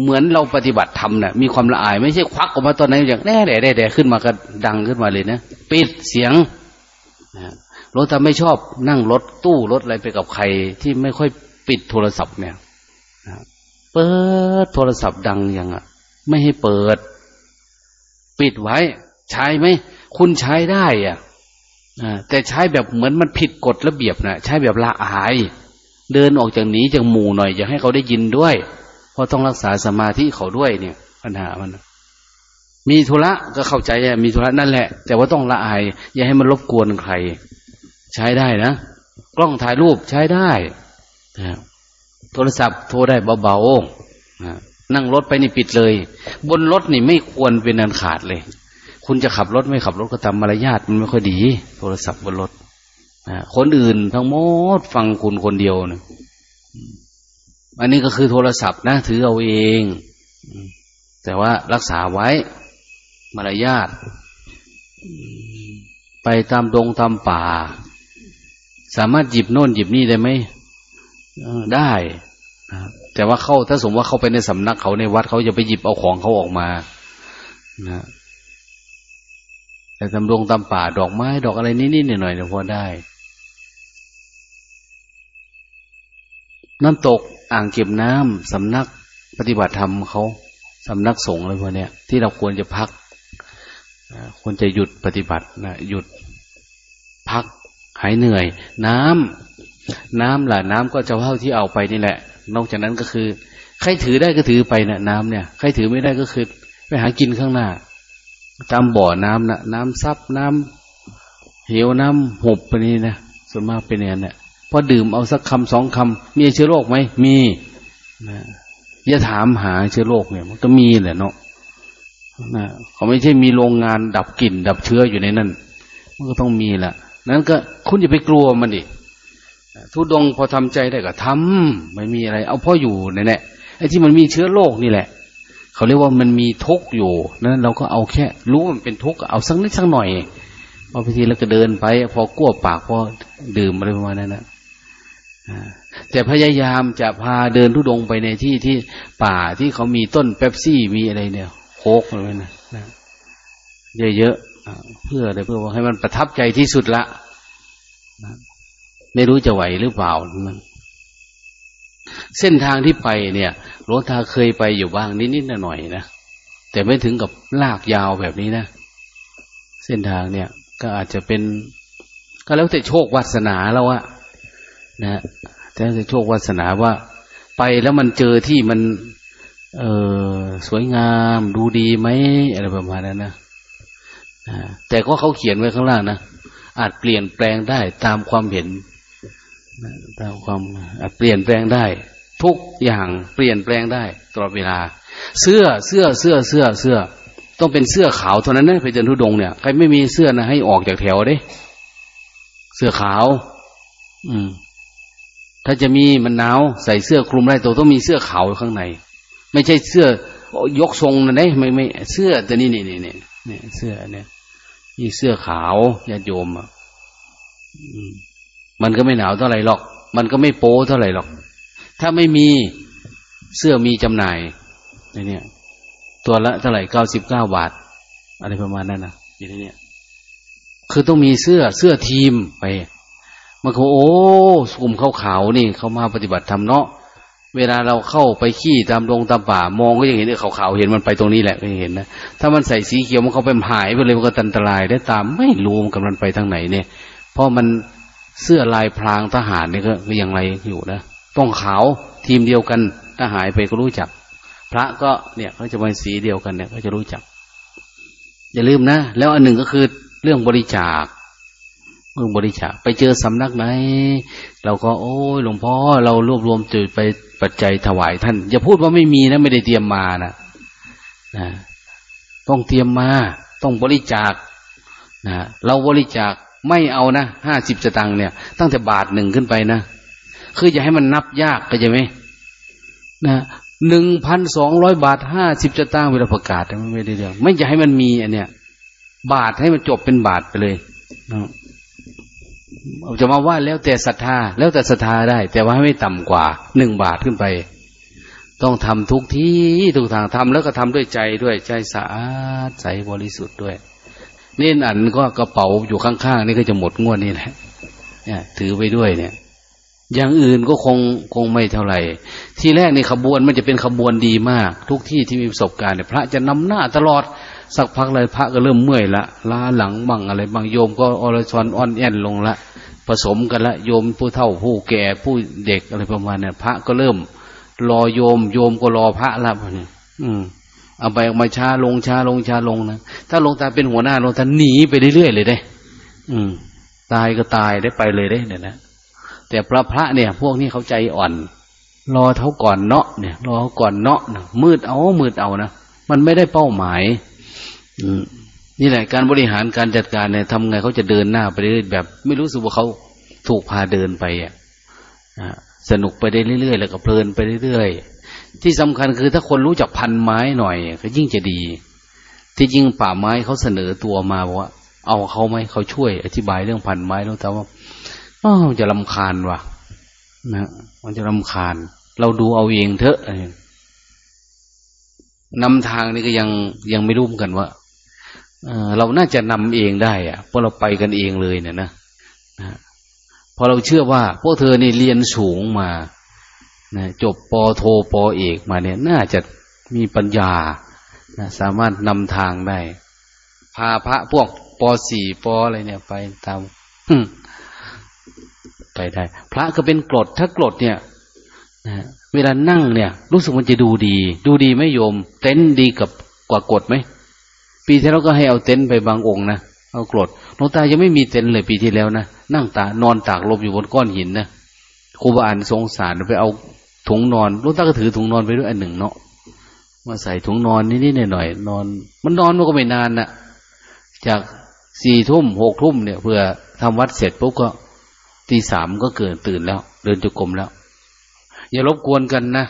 เหมือนเราปฏิบัติธรรมนะ่ะมีความละอายไม่ใช่ควักออกมาตอนไหนอย่างแน่แด่แด่ขึ้นมาก็ดังขึ้นมาเลยนะปิดเสียงนะรถแต่ไม่ชอบนั่งรถตู้รถอะไรไปกับใครที่ไม่ค่อยปิดโทรศัพท์เนี่ยนะเปิดโทรศัพท์ดังอยังอะไม่ให้เปิด ปิดไว้ ใช้ไหมคุณใช้ได้อะแต่ใช้แบบเหมือนมันผิดกฎระเบียบนะใช้แบบละอาย เดินออกจากหนีจากหมู่หน่อย อย่าให้เขาได้ยินด้วย เพราะต้องรักษาสมาธิเขาด้วยเนี่ย ปัญหามัน มีธุระก็เข้าใจมีธุระนั่นแหละ แต่ว่าต้องละอาย อย่าให้มันรบกวนใคร ใช้ได้นะ กล้องถ่ายรูปใช้ได้โทรศัพท์โทรได้เบาๆนั่งรถไปนี่ปิดเลย บนรถนี่ไม่ควรเป็นอันขาดเลย คุณจะขับรถไม่ขับรถก็ตามมารยาทมันไม่ค่อยดี โทรศัพท์บนรถคนอื่นทั้งหมดฟังคุณคนเดียวนะ อันนี้ก็คือโทรศัพท์นะ ถือเอาเอง แต่ว่ารักษาไว้มารยาทไปตามดงตามป่า สามารถหยิบโน่นหยิบนี่ได้ไหมได้แต่ว่าเข้าถ้าสมมติว่าเข้าไปในสำนักเขาในวัดเขาจะไปหยิบเอาของเขาออกมานะแต่ตำรงตำป่าดอกไม้ดอกอะไรนิดๆหน่อยๆเนี่ยพอได้ น้ำตก อ่างเก็บน้ำสำนักปฏิบัติธรรมเขาสำนักสงฆ์อะไรพวกนี้ยที่เราควรจะพักควรจะหยุดปฏิบัตินะหยุดพักหายเหนื่อย น้ำน้ำล่ะ น้ำก็จะเท่าที่เอาไปนี่แหละ นอกจากนั้นก็คือ ใครถือได้ก็ถือไปนะน้ำเนี่ยใครถือไม่ได้ก็คือไปหากินข้างหน้าตามบ่อน้ำนะน้ำซับน้ำเหวน้ำหุบไปนี่นะส่วนมากเป็นอย่างนี้ พอดื่มเอาสักคำสองคำมีเชื้อโรคไหมมีนะอย่าถามหาเชื้อโรคเนี่ย มันก็มีแหละเนาะนะเขาไม่ใช่มีโรงงานดับกลิ่น ดับเชื้ออยู่ในนั้นมันก็ต้องมีแหละนั้นก็คุณอย่าไปกลัวมันดิทุดงพอทำใจได้ก็ทำไม่มีอะไร เอาพ่ออยู่ในแหละไอ้ที่มันมีเชื้อโรคนี่แหละ เขาเรียกว่ามันมีทุกข์อยู่นั้นเราก็เอาแค่ รู้มันเป็นทุกข์เอาสักนิดสักหน่อยพอพิธีแล้วก็เดินไป พอกั้วปากพอดื่มอะไรประมาณนั้นนะ แต่พยายามจะพาเดินทุดงไปในที่ที่ป่าที่เขามีต้นเป๊ปซี่มีอะไรเนี่ยโคกอะไรนะเยอะๆเพื่ออะไรเพื่อว่าให้มันประทับใจที่สุดละไม่รู้จะไหวหรือเปล่ามันเส้นทางที่ไปเนี่ยหลวงตาเคยไปอยู่บ้างนิดๆหน่อยๆนะแต่ไม่ถึงกับลากยาวแบบนี้นะเส้นทางเนี่ย ก็อาจจะเป็น ก็แล้วแต่โชควาสนาแล้วอะ นะแต่แต่โชควาสนาว่า ไปแล้วมันเจอที่มัน เออสวยงาม ดูดีไหมอะไรประมาณนั้นนะแต่ก็เขาเขียนไว้ข้างล่างนะอาจเปลี่ยนแปลงได้ตามความเห็นตามความเปลี่ยนแปลงได้ ทุกอย่างเปลี่ยนแปลงได้ตลอดเวลา เสื้อเสื้อเสื้อเสื้อเสื้อ ต้องเป็นเสื้อขาวเท่านั้นนะไปเดินทุดงเนี่ยใครไม่มีเสื้อนะให้ออกจากแถวเด้ เสื้อขาว อืม ถ้าจะมีมันหนาวใส่เสื้อคลุมได้ตัวต้องมีเสื้อขาวข้างใน ไม่ใช่เสื้อยกทรงนะเนี่ยไม่ไม่เสื้อแต่นี่นี่นี่เนี่ยเสื้อเนี่ยนี่เสื้อขาวญาติโยมอะมันก็ไม่หนาวเท่าไหร่หรอก มันก็ไม่โป้เท่าไหร่หรอก ถ้าไม่มีเสื้อมีจำหน่ายในนี้ตัวละเท่าไหร่เก้าสิบเก้าบาท อะไรประมาณนั้นนะอยู่ในนี้คือต้องมีเสื้อเสื้อทีมไป มันก็โอ้กลุ่มขาวนี่เขามาปฏิบัติธรรมเนาะเวลาเราเข้าไปขี้ตามดงตามป่ามองก็ยังเห็นเออขาวๆเห็นมันไปตรงนี้แหละก็เห็นนะถ้ามันใส่สีเขียวมันเขาไปหายไปเลยมันก็อันตรายได้ตามไม่รู้มันกำลังไปทางไหนเนี่ย เพราะมันเสื้อลายพรางทหารเนี่ยก็ยังไรอยู่นะต้องขาวทีมเดียวกันถ้าหายไปก็รู้จัก พระก็เนี่ยเขาจะเป็นสีเดียวกันเนี่ยก็จะรู้จัก อย่าลืมนะแล้วอันหนึ่งก็คือเรื่องบริจาค เรื่องบริจาคไปเจอสำนักไหน เราก็โอ้ยหลวงพ่อเรารวบรวมจุดไปปัจจัยถวายท่าน อย่าพูดว่าไม่มีนะไม่ได้เตรียมมานะนะต้องเตรียมมา ต้องบริจาคนะเราบริจาคไม่เอานะห้าสิบสตังค์เนี่ย ตั้งแต่บาทหนึ่งขึ้นไปนะคือจะให้มันนับยากก็จะไหมนะหนึ่งพันสองร้อยบาทห้าสิบสตางค์เวลาประกาศไม่ได้เรื่องไม่อยากให้มันมีอันเนี้ย บาทให้มันจบเป็นบาทไปเลยนะ จะมาว่าแล้วแต่ศรัทธาแล้วแต่ศรัทธาได้ แต่ว่าไม่ต่ำกว่าหนึ่งบาทขึ้นไป ต้องทำทุกที่ทุกทางทำแล้วก็ทำด้วยใจด้วยใจสะอาดใสบริสุทธิ์ด้วยเน้นอันก็กระเป๋าอยู่ข้างๆนี่ก็จะหมดงวดนี่แหละเนี่ย ถือไปด้วยเนี่ย อย่างอื่นก็คงคงไม่เท่าไหร่ ที่แรกในขบวนมันจะเป็นขบวนดีมาก ทุกที่ที่มีประสบการณ์เนี่ยพระจะนำหน้าตลอด สักพักเลยพระก็เริ่มเมื่อยละล้าหลังบ้างอะไรบางโยมก็อรชอนอ่อนแอนลงละผสมกันละโยมผู้เฒ่าผู้แก่ผู้เด็กอะไรประมาณเนี่ยพระก็เริ่ม รอโยม โยมก็รอพระละเนี่ยอืมเอาไปออกมาช้าลงช้าลงช้าลงนะถ้าลงตาเป็นหัวหน้าลงตาหนีไปเรื่อยๆเลยได้ อืม ตายก็ตายได้ไปเลยได้เนี่ยนะแต่พระพระเนี่ย พวกนี้เขาใจอ่อน รอเท่าก่อนเนาะเนี่ย รอก่อนเนาะนะมืดเอามืดเอานะมันไม่ได้เป้าหมาย นี่แหละการบริหารการจัดการเนี่ยทำไงเขาจะเดินหน้าไปเรื่อยแบบ ไม่รู้สึกว่าเขาถูกพาเดินไปอะสนุกไปได้เรื่อยๆแล้วก็เพลินไปเรื่อยๆที่สำคัญคือถ้าคนรู้จักพันไม้หน่อยก็ยิ่งจะดี ที่จริงป่าไม้เขาเสนอตัวมาว่า เอาเขาไหมเขาช่วย อธิบายเรื่องพันไม้แล้วแต่ว่าอ๋อจะลำคาญว่ะนะมันจะลำคาญ เราดูเอาเองเถอะนำทางนี่ก็ยังยังไม่รู้กันว่า เราน่าจะนำเองได้อะเพราะเราไปกันเองเลยเนี่ยนะนะพอเราเชื่อว่า พวกเธอนี่เรียนสูงมานะจบปโทปเอกมาเนี่ย น่าจะมีปัญญานะสามารถนำทางได้ พาพระพวกปสี่ปอะไรเนี่ย ไปตามไปได้ พระก็เป็นกรดถ้ากรดเนี่ยนะเวลานั่งเนี่ย รู้สึกมันจะดูดี ดูดีไม่โยม เต้นดีกับกว่ากดไหม ปีที่แล้วก็ให้เอาเต็นท์ไปบางองค์นะเอากรดหลวงตายังไม่มีเต็นท์เลยปีที่แล้วนะนั่งตานอนตากลมอยู่บนก้อนหินนะครูบาอ่านสงสารไปเอาถุงนอนหลวงตาก็ถือถุงนอนไปด้วยอันหนึ่งเนาะมาใส่ถุงนอนนิดๆหน่อยๆนอน มันนอนมันก็ไม่นานนะจากสี่ทุ่มหกทุ่มเนี่ย เพื่อทำวัดเสร็จปุ๊บก็ตีสามก็เกิดตื่นแล้ว เดินจุกรมแล้ว อย่ารบกวนกันนะ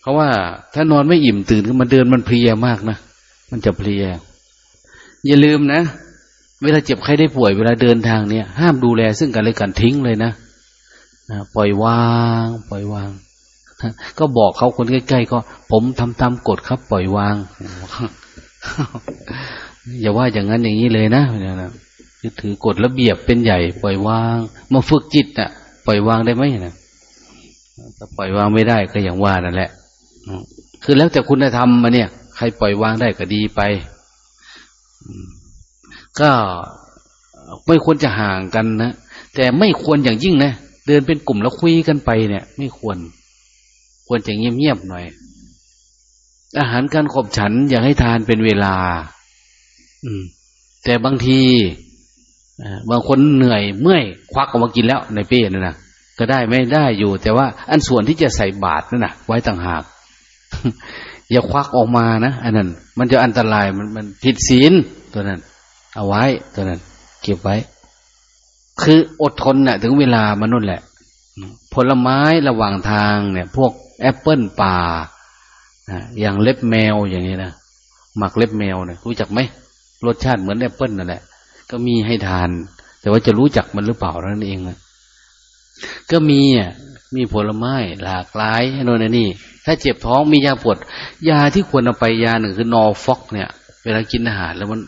เพราะว่าถ้านอนไม่อิ่มตื่นขึ้นมาเดินมันเพลียมากนะมันจะเพลีย อย่าลืมนะ เวลาเจ็บใครได้ป่วยเวลาเดินทางเนี่ย ห้ามดูแลซึ่งกันและกันทิ้งเลยนะนะปล่อยวาง ปล่อยวาง ก็บอกเขาคนใกล้ๆก็ ผมทำตามกฎครับ ปล่อยวาง อย่าว่าอย่างนั้นอย่างนี้เลยนะเนี่ยนะถือกฎระเบียบเป็นใหญ่ ปล่อยวาง มาฝึกจิตอะ ปล่อยวางได้ไหมนะถ้าปล่อยวางไม่ได้ก็อย่างว่านั่นแหละคือแล้วแต่คุณธรรมมาเนี่ย ใครปล่อยวางได้ก็ดีไป ก็ไม่ควรจะห่างกันนะ แต่ไม่ควรอย่างยิ่งนะ เดินเป็นกลุ่มแล้วคุยกันไปเนี่ย ไม่ควร ควรจะเงียบๆหน่อย อาหารการขบฉันอยากให้ทานเป็นเวลา อืม แต่บางทีบางคนเหนื่อยเมื่อยควักออกมากินแล้วในเป้นั่นนะก็ได้ไม่ได้อยู่ แต่ว่าอันส่วนที่จะใส่บาตรนั่นนะไว้ต่างหาก อย่าควักออกมานะอันนั้น มันจะอันตรายมันมันผิดศีลตัวนั้น เอาไว้ตัวนั้น เก็บไว้ คืออดทนนะ่ะ ถึงเวลามันนู่นแหละ ผลไม้ระหว่างทางเนี่ย พวกแอปเปิลป่าอย่างเล็บแมวอย่างนี้นะหมากเล็บแมวเนี่ยรู้จักไหมรสชาติเหมือนแอปเปิลนั่นแหละ ก็มีให้ทาน แต่ว่าจะรู้จักมันหรือเปล่านั่นเองนะก็มีอะ มีผลไม้หลากหลายโน่นนี่ ถ้าเจ็บท้องมียาปวด ยาที่ควรเอาไปยาหนึ่งคือนอฟอกเนี่ย เวลากินอาหารแล้วมัน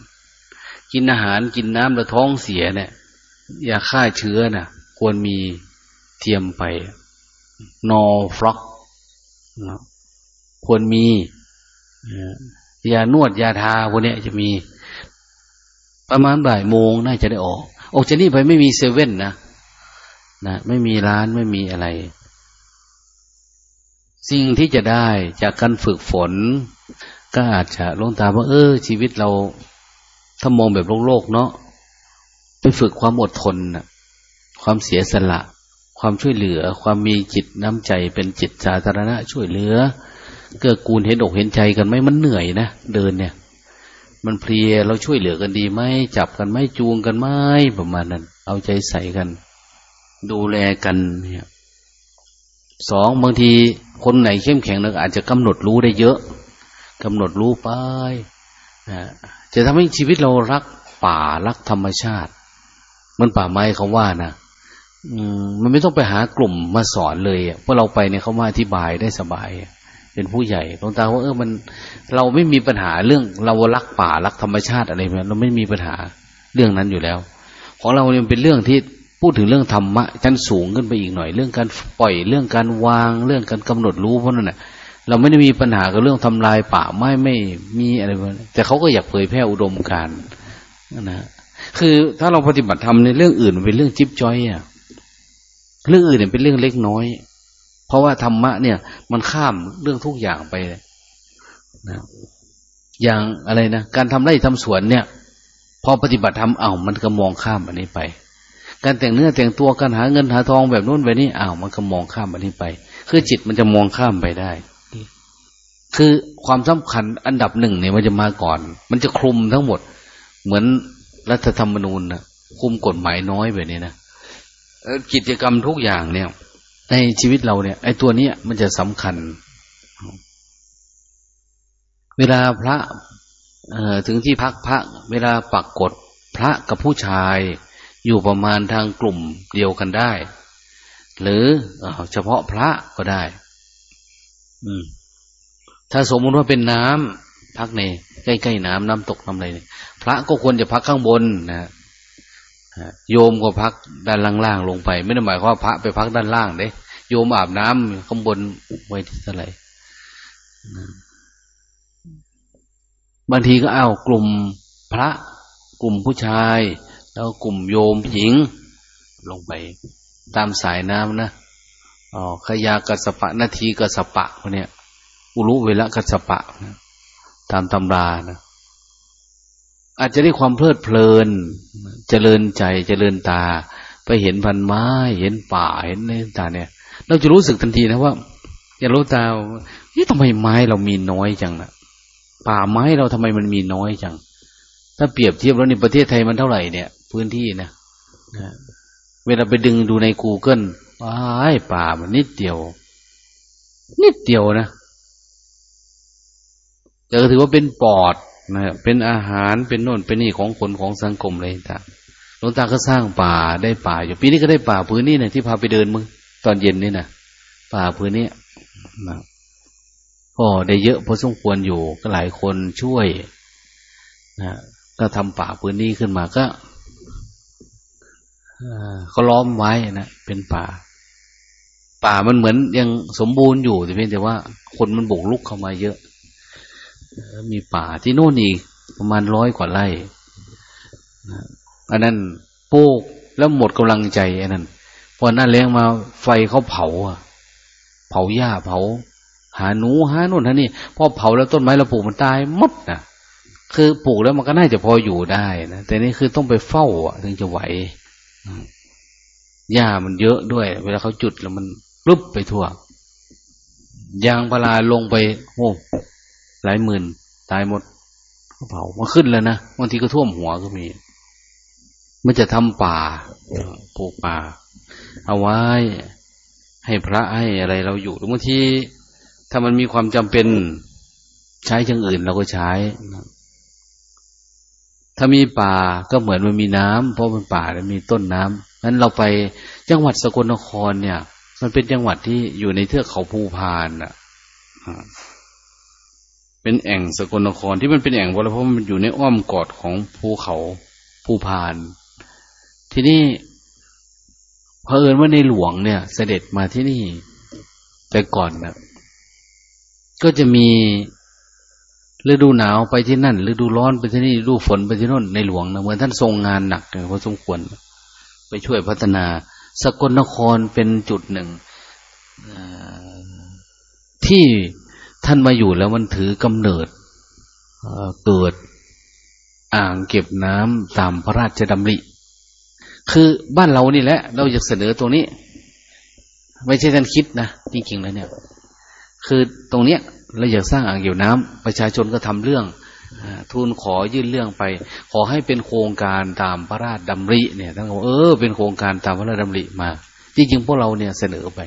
กินอาหารกินน้ำแล้วท้องเสียเนี่ยยาฆ่าเชื้อน่ะ ควรมีเทียมไป นอฟล็อกควรมียานวดยาทาพวกนี้จะมี ประมาณบ่ายโมงน่าจะได้ออก ออกจากนี่ไปไม่มีเซเว่นนะ นะไม่มีร้านไม่มีอะไร สิ่งที่จะได้จากการฝึกฝน ก็อาจจะลงตาว่า เออ ชีวิตเราถ้ามองแบบโลกๆเนาะไปฝึกความอดทนนะความเสียสละ ความช่วยเหลือ ความมีจิตน้ำใจเป็นจิตสาธารณะช่วยเหลือ เกื้อกูลเห็นอกเห็นใจกันไหมมันเหนื่อยนะเดินเนี่ย มันเพลียเราช่วยเหลือกันดีไหมจับกันไหมจูงกันไหมประมาณนั้น เอาใจใส่กัน ดูแลกันเนี่ยสองบางทีคนไหนเข้มแข็งนึกอาจจะกำหนดรู้ได้เยอะกำหนดรู้ไปนะจะทำให้ชีวิตเรารักป่ารักธรรมชาติ มันป่าไม้เขาว่านะมันไม่ต้องไปหากลุ่มมาสอนเลยเพราะเราไปเนี่ยเขามาอธิบายได้สบายเป็นผู้ใหญ่หลวงตาว่าเออมัน เราไม่มีปัญหาเรื่องเรารักป่ารักธรรมชาติอะไรแบบเราไม่มีปัญหาเรื่องนั้นอยู่แล้ว ของเราเนี่ยเป็นเรื่องที่ พูดถึงเรื่องธรรมะชั้นสูงขึ้นไปอีกหน่อย เรื่องการปล่อยเรื่องการวางเรื่องการกำหนดรู้เพราะนั่นแหละเราไม่ได้มีปัญหากับเรื่องทำลายป่าไม่ไม่มีอะไรแต่เขาก็อยากเผยแพร่อุดมการนะคือถ้าเราปฏิบัติธรรมในเรื่องอื่นเป็นเรื่องจิ๊บจ้อยอะเรื่องอื่นเนี่ยเป็นเรื่องเล็กน้อย เพราะว่าธรรมะเนี่ย มันข้ามเรื่องทุกอย่างไปนะอย่างอะไรนะการทำไร่ทำสวนเนี่ย พอปฏิบัติธรรมเอ้ามันก็มองข้ามอันนี้ไป การแต่งเนื้อแต่งตัวการหาเงินหาทองแบบนู้นแบบนี้อ้าวมันก็มองข้ามอันนี้ไป คือจิตมันจะมองข้ามไปได้ คือความสำคัญอันดับหนึ่งเนี่ยมันจะมาก่อน มันจะคลุมทั้งหมด เหมือนรัฐธรรมนูญนะคุมกฎหมายน้อยแบบนี้นะกิจกรรมทุกอย่างเนี่ย ในชีวิตเราเนี่ย ไอ้ตัวเนี้ยมันจะสำคัญ เวลาพระถึงที่พักพระ เวลาปักกฎพระกับผู้ชาย อยู่ประมาณทางกลุ่มเดียวกันได้ หรือเฉพาะพระก็ได้ อืม ถ้าสมมติว่าเป็นน้ำพักในใกล้ๆน้ำน้ำตกน้ำอะไรเนี่ยพระก็ควรจะพักข้างบนนะโยมก็พักด้านล่างๆลงไป ไม่ได้หมายความว่าพระไปพักด้านล่างเด้โยมอาบน้ำข้างบนไว้ที่เท่าไหร่บางทีก็เอากลุ่มพระกลุ่มผู้ชาย แล้วกลุ่มโยมหญิง ลงไป ตามสายน้ำนะอ๋อขยากัสปะนาทีกัสปะพวกเนี้ยอุรุเวลกัสปะนะตามตำรานะอาจจะได้ความเพลิดเพลิน เจริญใจเจริญตา ไปเห็นพันไม้ เห็นป่าเห็นในตาเนี่ย เราจะรู้สึกทันทีนะว่าอย่ารู้ตาเนี่ทำไมไม้เรามีน้อยจังนะป่าไม้เราทำไมมันมีน้อยจัง ถ้าเปรียบเทียบแล้วในประเทศไทยมันเท่าไหร่เนี่ย พื้นที่นะนะเวลาไปดึงดูใน Google ว้ายป่ามันนิดเดียว นิดเดียวนะแต่ก็ถือว่าเป็นปอดนะเป็นอาหารเป็นโน่นเป็นนี่ของคนของสังคมเลยต่างหลวงตาก็สร้างป่าได้ป่าอยู่ปีนี้ก็ได้ป่าพื้นนี้นะที่พาไปเดินมึงตอนเย็นนี่นะป่าพื้นนี้นะก็ได้เยอะพอสมควรอยู่ก็หลายคนช่วยนะก็ทำป่าพื้นนี้ขึ้นมาก็ ก็ล้อมไว้นะเป็นป่า ป่ามันเหมือนยังสมบูรณ์อยู่แต่เพียงแต่ว่า คนมันบุกลุกเข้ามาเยอะ มีป่าที่โน่นอีกประมาณร้อยกว่าไร่อันนั้นปลูกแล้วหมดกำลังใจอันนั้นพอหน้าเลี้ยงมาไฟเขาเผาอะ เผาหญ้าเผา หาหนูหาโน่นหานี่พอเผาแล้วต้นไม้เราปลูกมันตายมดนะคือปลูกแล้วมันก็น่าจะพออยู่ได้นะแต่นี่คือต้องไปเฝ้าอะ ถึงจะไหว หญ้ามันเยอะด้วย เวลาเขาจุดแล้วมันรุบไปทั่วยางพาราลงไปโอ้หลายหมื่น ตายหมดก็เผามาขึ้นแล้วนะบางทีก็ท่วมหัวก็มี มันจะทำป่าปลูกป่า เอาไว้ ให้พระให้อะไรเราอยู่หรือบางทีถ้ามันมีความจำเป็นใช้อย่างอื่นเราก็ใช้ ถ้ามีป่าก็เหมือนมันมีน้ำเพราะมันป่าแล้วมีต้นน้ำนั้นเราไปจังหวัดสกลนครเนี่ย มันเป็นจังหวัดที่อยู่ในเทือกเขาภูพานอะเป็นแอ่งสกลนครที่มันเป็นแอ่งเพราะมันอยู่ในอ้อมกอดของภูเขาภูพาน ที่นี่เผอิญว่าในหลวงเนี่ย เสด็จมาที่นี่แต่ก่อนนะก็จะมี ฤดูหนาวไปที่นั่นฤดูร้อนไปที่นี่ฤดูฝนไปที่นั่นในหลวงนะเหมือนท่านทรงงานหนักพอสมควร ไปช่วยพัฒนา สกลนครเป็นจุดหนึ่งที่ท่านมาอยู่แล้วมันถือกำเนิดเกิดอ่างเก็บน้ำตามพระราชดำริ คือบ้านเรานี่แหละ เราอยากเสนอตรงนี้ ไม่ใช่ท่านคิดนะจริงๆแล้วเนี่ย คือตรงเนี้ยเราอยากสร้างอ่างเก็บน้ำประชาชนก็ทำเรื่องทูลขอยื่นเรื่องไป ขอให้เป็นโครงการตามพระราชดำริ เนี่ยท่านบอกเออเป็นโครงการตามพระราชดำริมา จริงๆพวกเราเนี่ยเสนอไป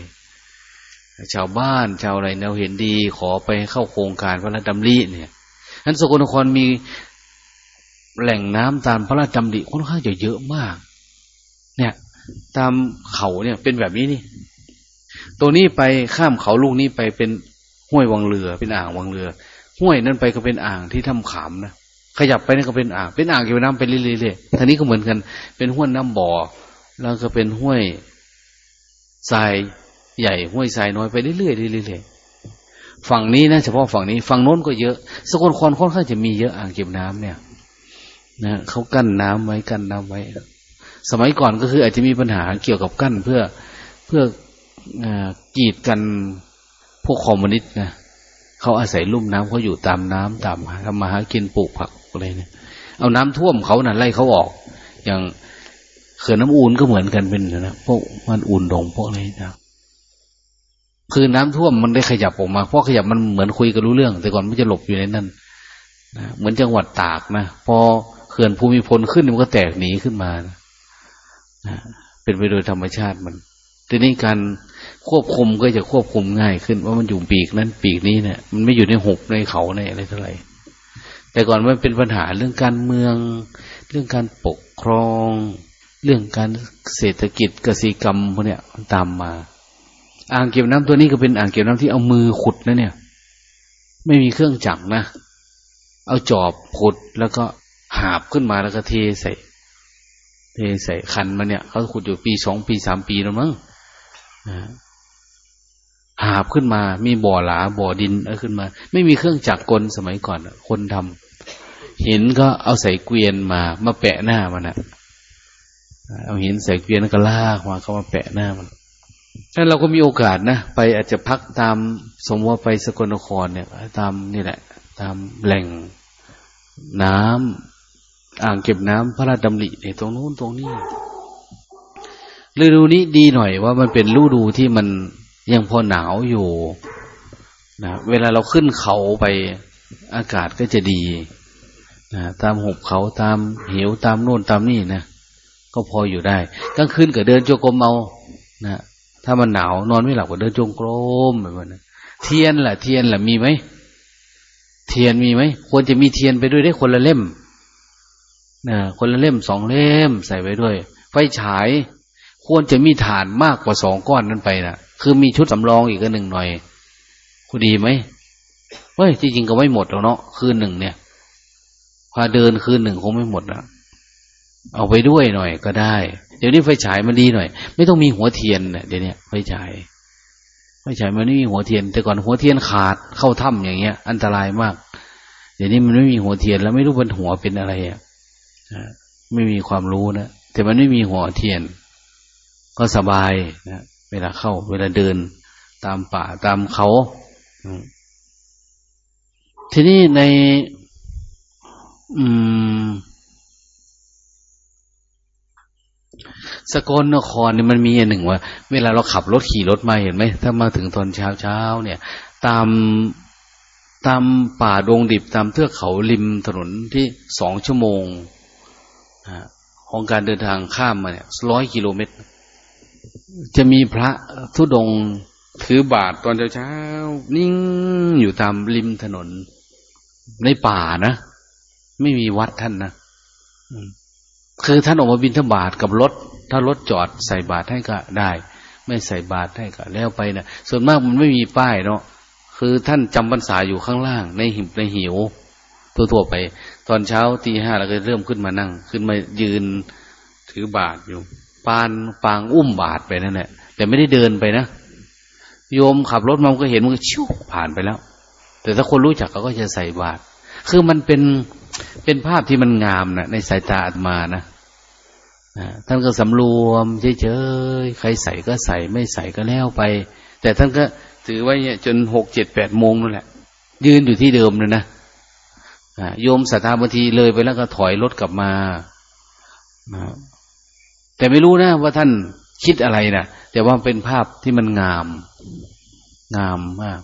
ชาวบ้านชาวอะไรเราเห็นดี ขอไปเข้าโครงการพระราชดำริเนี่ยนั้นสกลนครมีแหล่งน้ำตามพระราชดำริค่อนข้างจะเยอะมาก เนี่ย ตามเขาเนี่ยเป็นแบบนี้นี่ ตัวนี้ไปข้ามเขาลูกนี้ไปเป็นห้วยวังเรือ เป็นอ่างวังเรือ ห้วยนั้นไปก็เป็นอ่างที่ทำขามนะขยับไปนี่ก็เป็นอ่างเป็นอ่างเก็บน้ำไปเรื่อยๆทางนี้ก็เหมือนกัน เป็นห้วยน้ำบ่อ แล้วก็เป็นห้วยทรายใหญ่ห้วยทรายน้อยไปเรื่อยๆเรื่อยๆฝั่งนี้นะเฉพาะฝั่งนี้ ฝั่งโน้นก็เยอะสกลคอนค่อนข้างจะมีเยอะอ่างเก็บน้ำเนี่ยนะเขากั้นน้ำไว้กั้นน้ำไว้ สมัยก่อนก็คืออาจจะมีปัญหาเกี่ยวกับกั้นเพื่อเพื่อ กีดกันพวกคอมมิวนิสต์นะเขาอาศัยลุ่มน้ำเขาอยู่ตามน้ำตามทำมาหากินปลูกผักอะไรเนี่ย เอาน้ำท่วมเขานะ่ะไล่เขาออก อย่างเขื่อนน้ำอูนก็เหมือนกันเป็นนะพวกมันอูนดงพวกอะไรนะคือน้ำท่วมมันได้ขยับออกมาเพราะขยับมันเหมือนคุยกันรู้เรื่อง แต่ก่อนมันจะหลบอยู่ในนั้นนะเหมือนจังหวัดตากนะพอเขื่อนภูมิพลขึ้นมันก็แตกหนีขึ้นมานะเป็นไปโดยธรรมชาติมัน ทีนี้การควบคุมก็จะควบคุมง่ายขึ้นว่ามันอยู่ปีกนั้นปีกนี้เนี่ยมันไม่อยู่ในหุบในเขาในอะไรเท่าไหร่แต่ก่อนมันเป็นปัญหาเรื่องการเมือง เรื่องการปกครอง เรื่องการเศรษฐกิจกสิกรรมพวกเนี้ยตามมา อ่างเก็บน้ำตัวนี้ก็เป็นอ่างเก็บน้ำที่เอามือขุดนะเนี่ย ไม่มีเครื่องจักรนะ เอาจอบขุดแล้วก็หาบขึ้นมาแล้วก็เทใส่เทใส่คันมาเนี่ยเขาขุดอยู่ปีสองปีสามปีแล้วมั้ง หาบขึ้นมา มีบ่อหลา บ่อดินเอาขึ้นมา ไม่มีเครื่องจักรกลสมัยก่อน คนทำเห็นก็เอาใส่เกวียนมา มาแปะหน้ามันนะเอาหินใส่เกวียนแล้วก็ลากมาเข้ามาแปะหน้ามันถ้าเราก็มีโอกาสนะ ไปอาจจะพักตามสมมติว่าไปสกลนครเนี่ย ตามนี่แหละ ตามแหล่งน้ำอ่างเก็บน้ำพระราชดำริในตรงนู้นตรงนี้ ฤดูนี้ดีหน่อยว่ามันเป็นฤดูที่มันยังพอหนาวอยู่นะเวลาเราขึ้นเขาไปอากาศก็จะดีนะตามหุบเขาตามเหวตามโน่นตามนี่นะก็พออยู่ได้กลางคืนก็เดินโจกรมเอานะถ้ามันหนาวนอนไม่หลับก็เดินจงกรมแบบนั้นเทียนล่ะ เทียนล่ะมีไหมเทียนมีไหมควรจะมีเทียนไปด้วยได้คนละเล่มนะคนละเล่มสองเล่มใส่ไปด้วย ไฟฉาย ควรจะมีฐานมากกว่าสองก้อนนั้นไปนะคือมีชุดสำรองอีกหนึ่งหน่อยคุณดีไหมเฮ้ยจริงๆก็ไม่หมดแล้วเนาะคืนหนึ่งเนี่ยพาเดินคืนหนึ่งคงไม่หมดนะเอาไปด้วยหน่อยก็ได้ เดี๋ยวนี้ไฟฉายมันดีหน่อย ไม่ต้องมีหัวเทียนเดี๋ยวนี้ไฟฉายไฟฉายมันไม่มีหัวเทียน แต่ก่อนหัวเทียนขาดเข้าถ้ำอย่างเงี้ย อันตรายมาก เดี๋ยวนี้มันไม่มีหัวเทียนแล้วไม่รู้บนหัวเป็นอะไรอะไม่มีความรู้นะแต่มันไม่มีหัวเทียน ก็สบายนะเวลาเข้า เวลาเดิน ตามป่าตามเขา ทีนี้ใน อืม สกลนครเนี่ยมันมีอันหนึ่งว่า เวลาเราขับรถขี่รถมาเห็นไหมถ้ามาถึงตอนเช้าเช้าเนี่ย ตามตามป่าดงดิบตามเทือกเขาริมถนนที่สองชั่วโมงของการเดินทางข้ามมาเนี่ยร้อยกิโลเมตร จะมีพระทุดงถือบาทตอนเช้าๆนิ่งอยู่ตามริมถนน ในป่านะ ไม่มีวัดท่านนะคือท่านออกมาบินทบาทกับรถ ถ้ารถจอดใส่บาทให้ก็ได้ ไม่ใส่บาทให้ก็แล้วไปนะส่วนมากมันไม่มีป้ายเนาะคือท่านจำพรรษาอยู่ข้างล่าง ในหิบในหิวทั่วๆไป ตอนเช้าตีห้าเราก็เริ่มขึ้นมานั่ง ขึ้นมายืนถือบาทอยู่ ปานปางอุ้มบาทไปนั่นแหละแต่ไม่ได้เดินไปนะโยมขับรถมันก็เห็นมันก็ชิวผ่านไปแล้ว แต่ถ้าคนรู้จักเขาก็จะใส่บาทคือมันเป็นเป็นภาพที่มันงามนะในสายตาอาตมานะท่านก็สำรวมเฉยๆใครใส่ก็ใส่ไม่ใส่ก็แล้วไป แต่ท่านก็ถือไว้เนี่ยจนหกเจ็ดแปดโมงนั่นแหละ ยืนอยู่ที่เดิมเลยนะโยมสัทธาบางทีเลยไปแล้วก็ถอยรถกลับมา แต่ไม่รู้นะว่าท่านคิดอะไรนะแต่ว่าเป็นภาพที่มันงาม งามมาก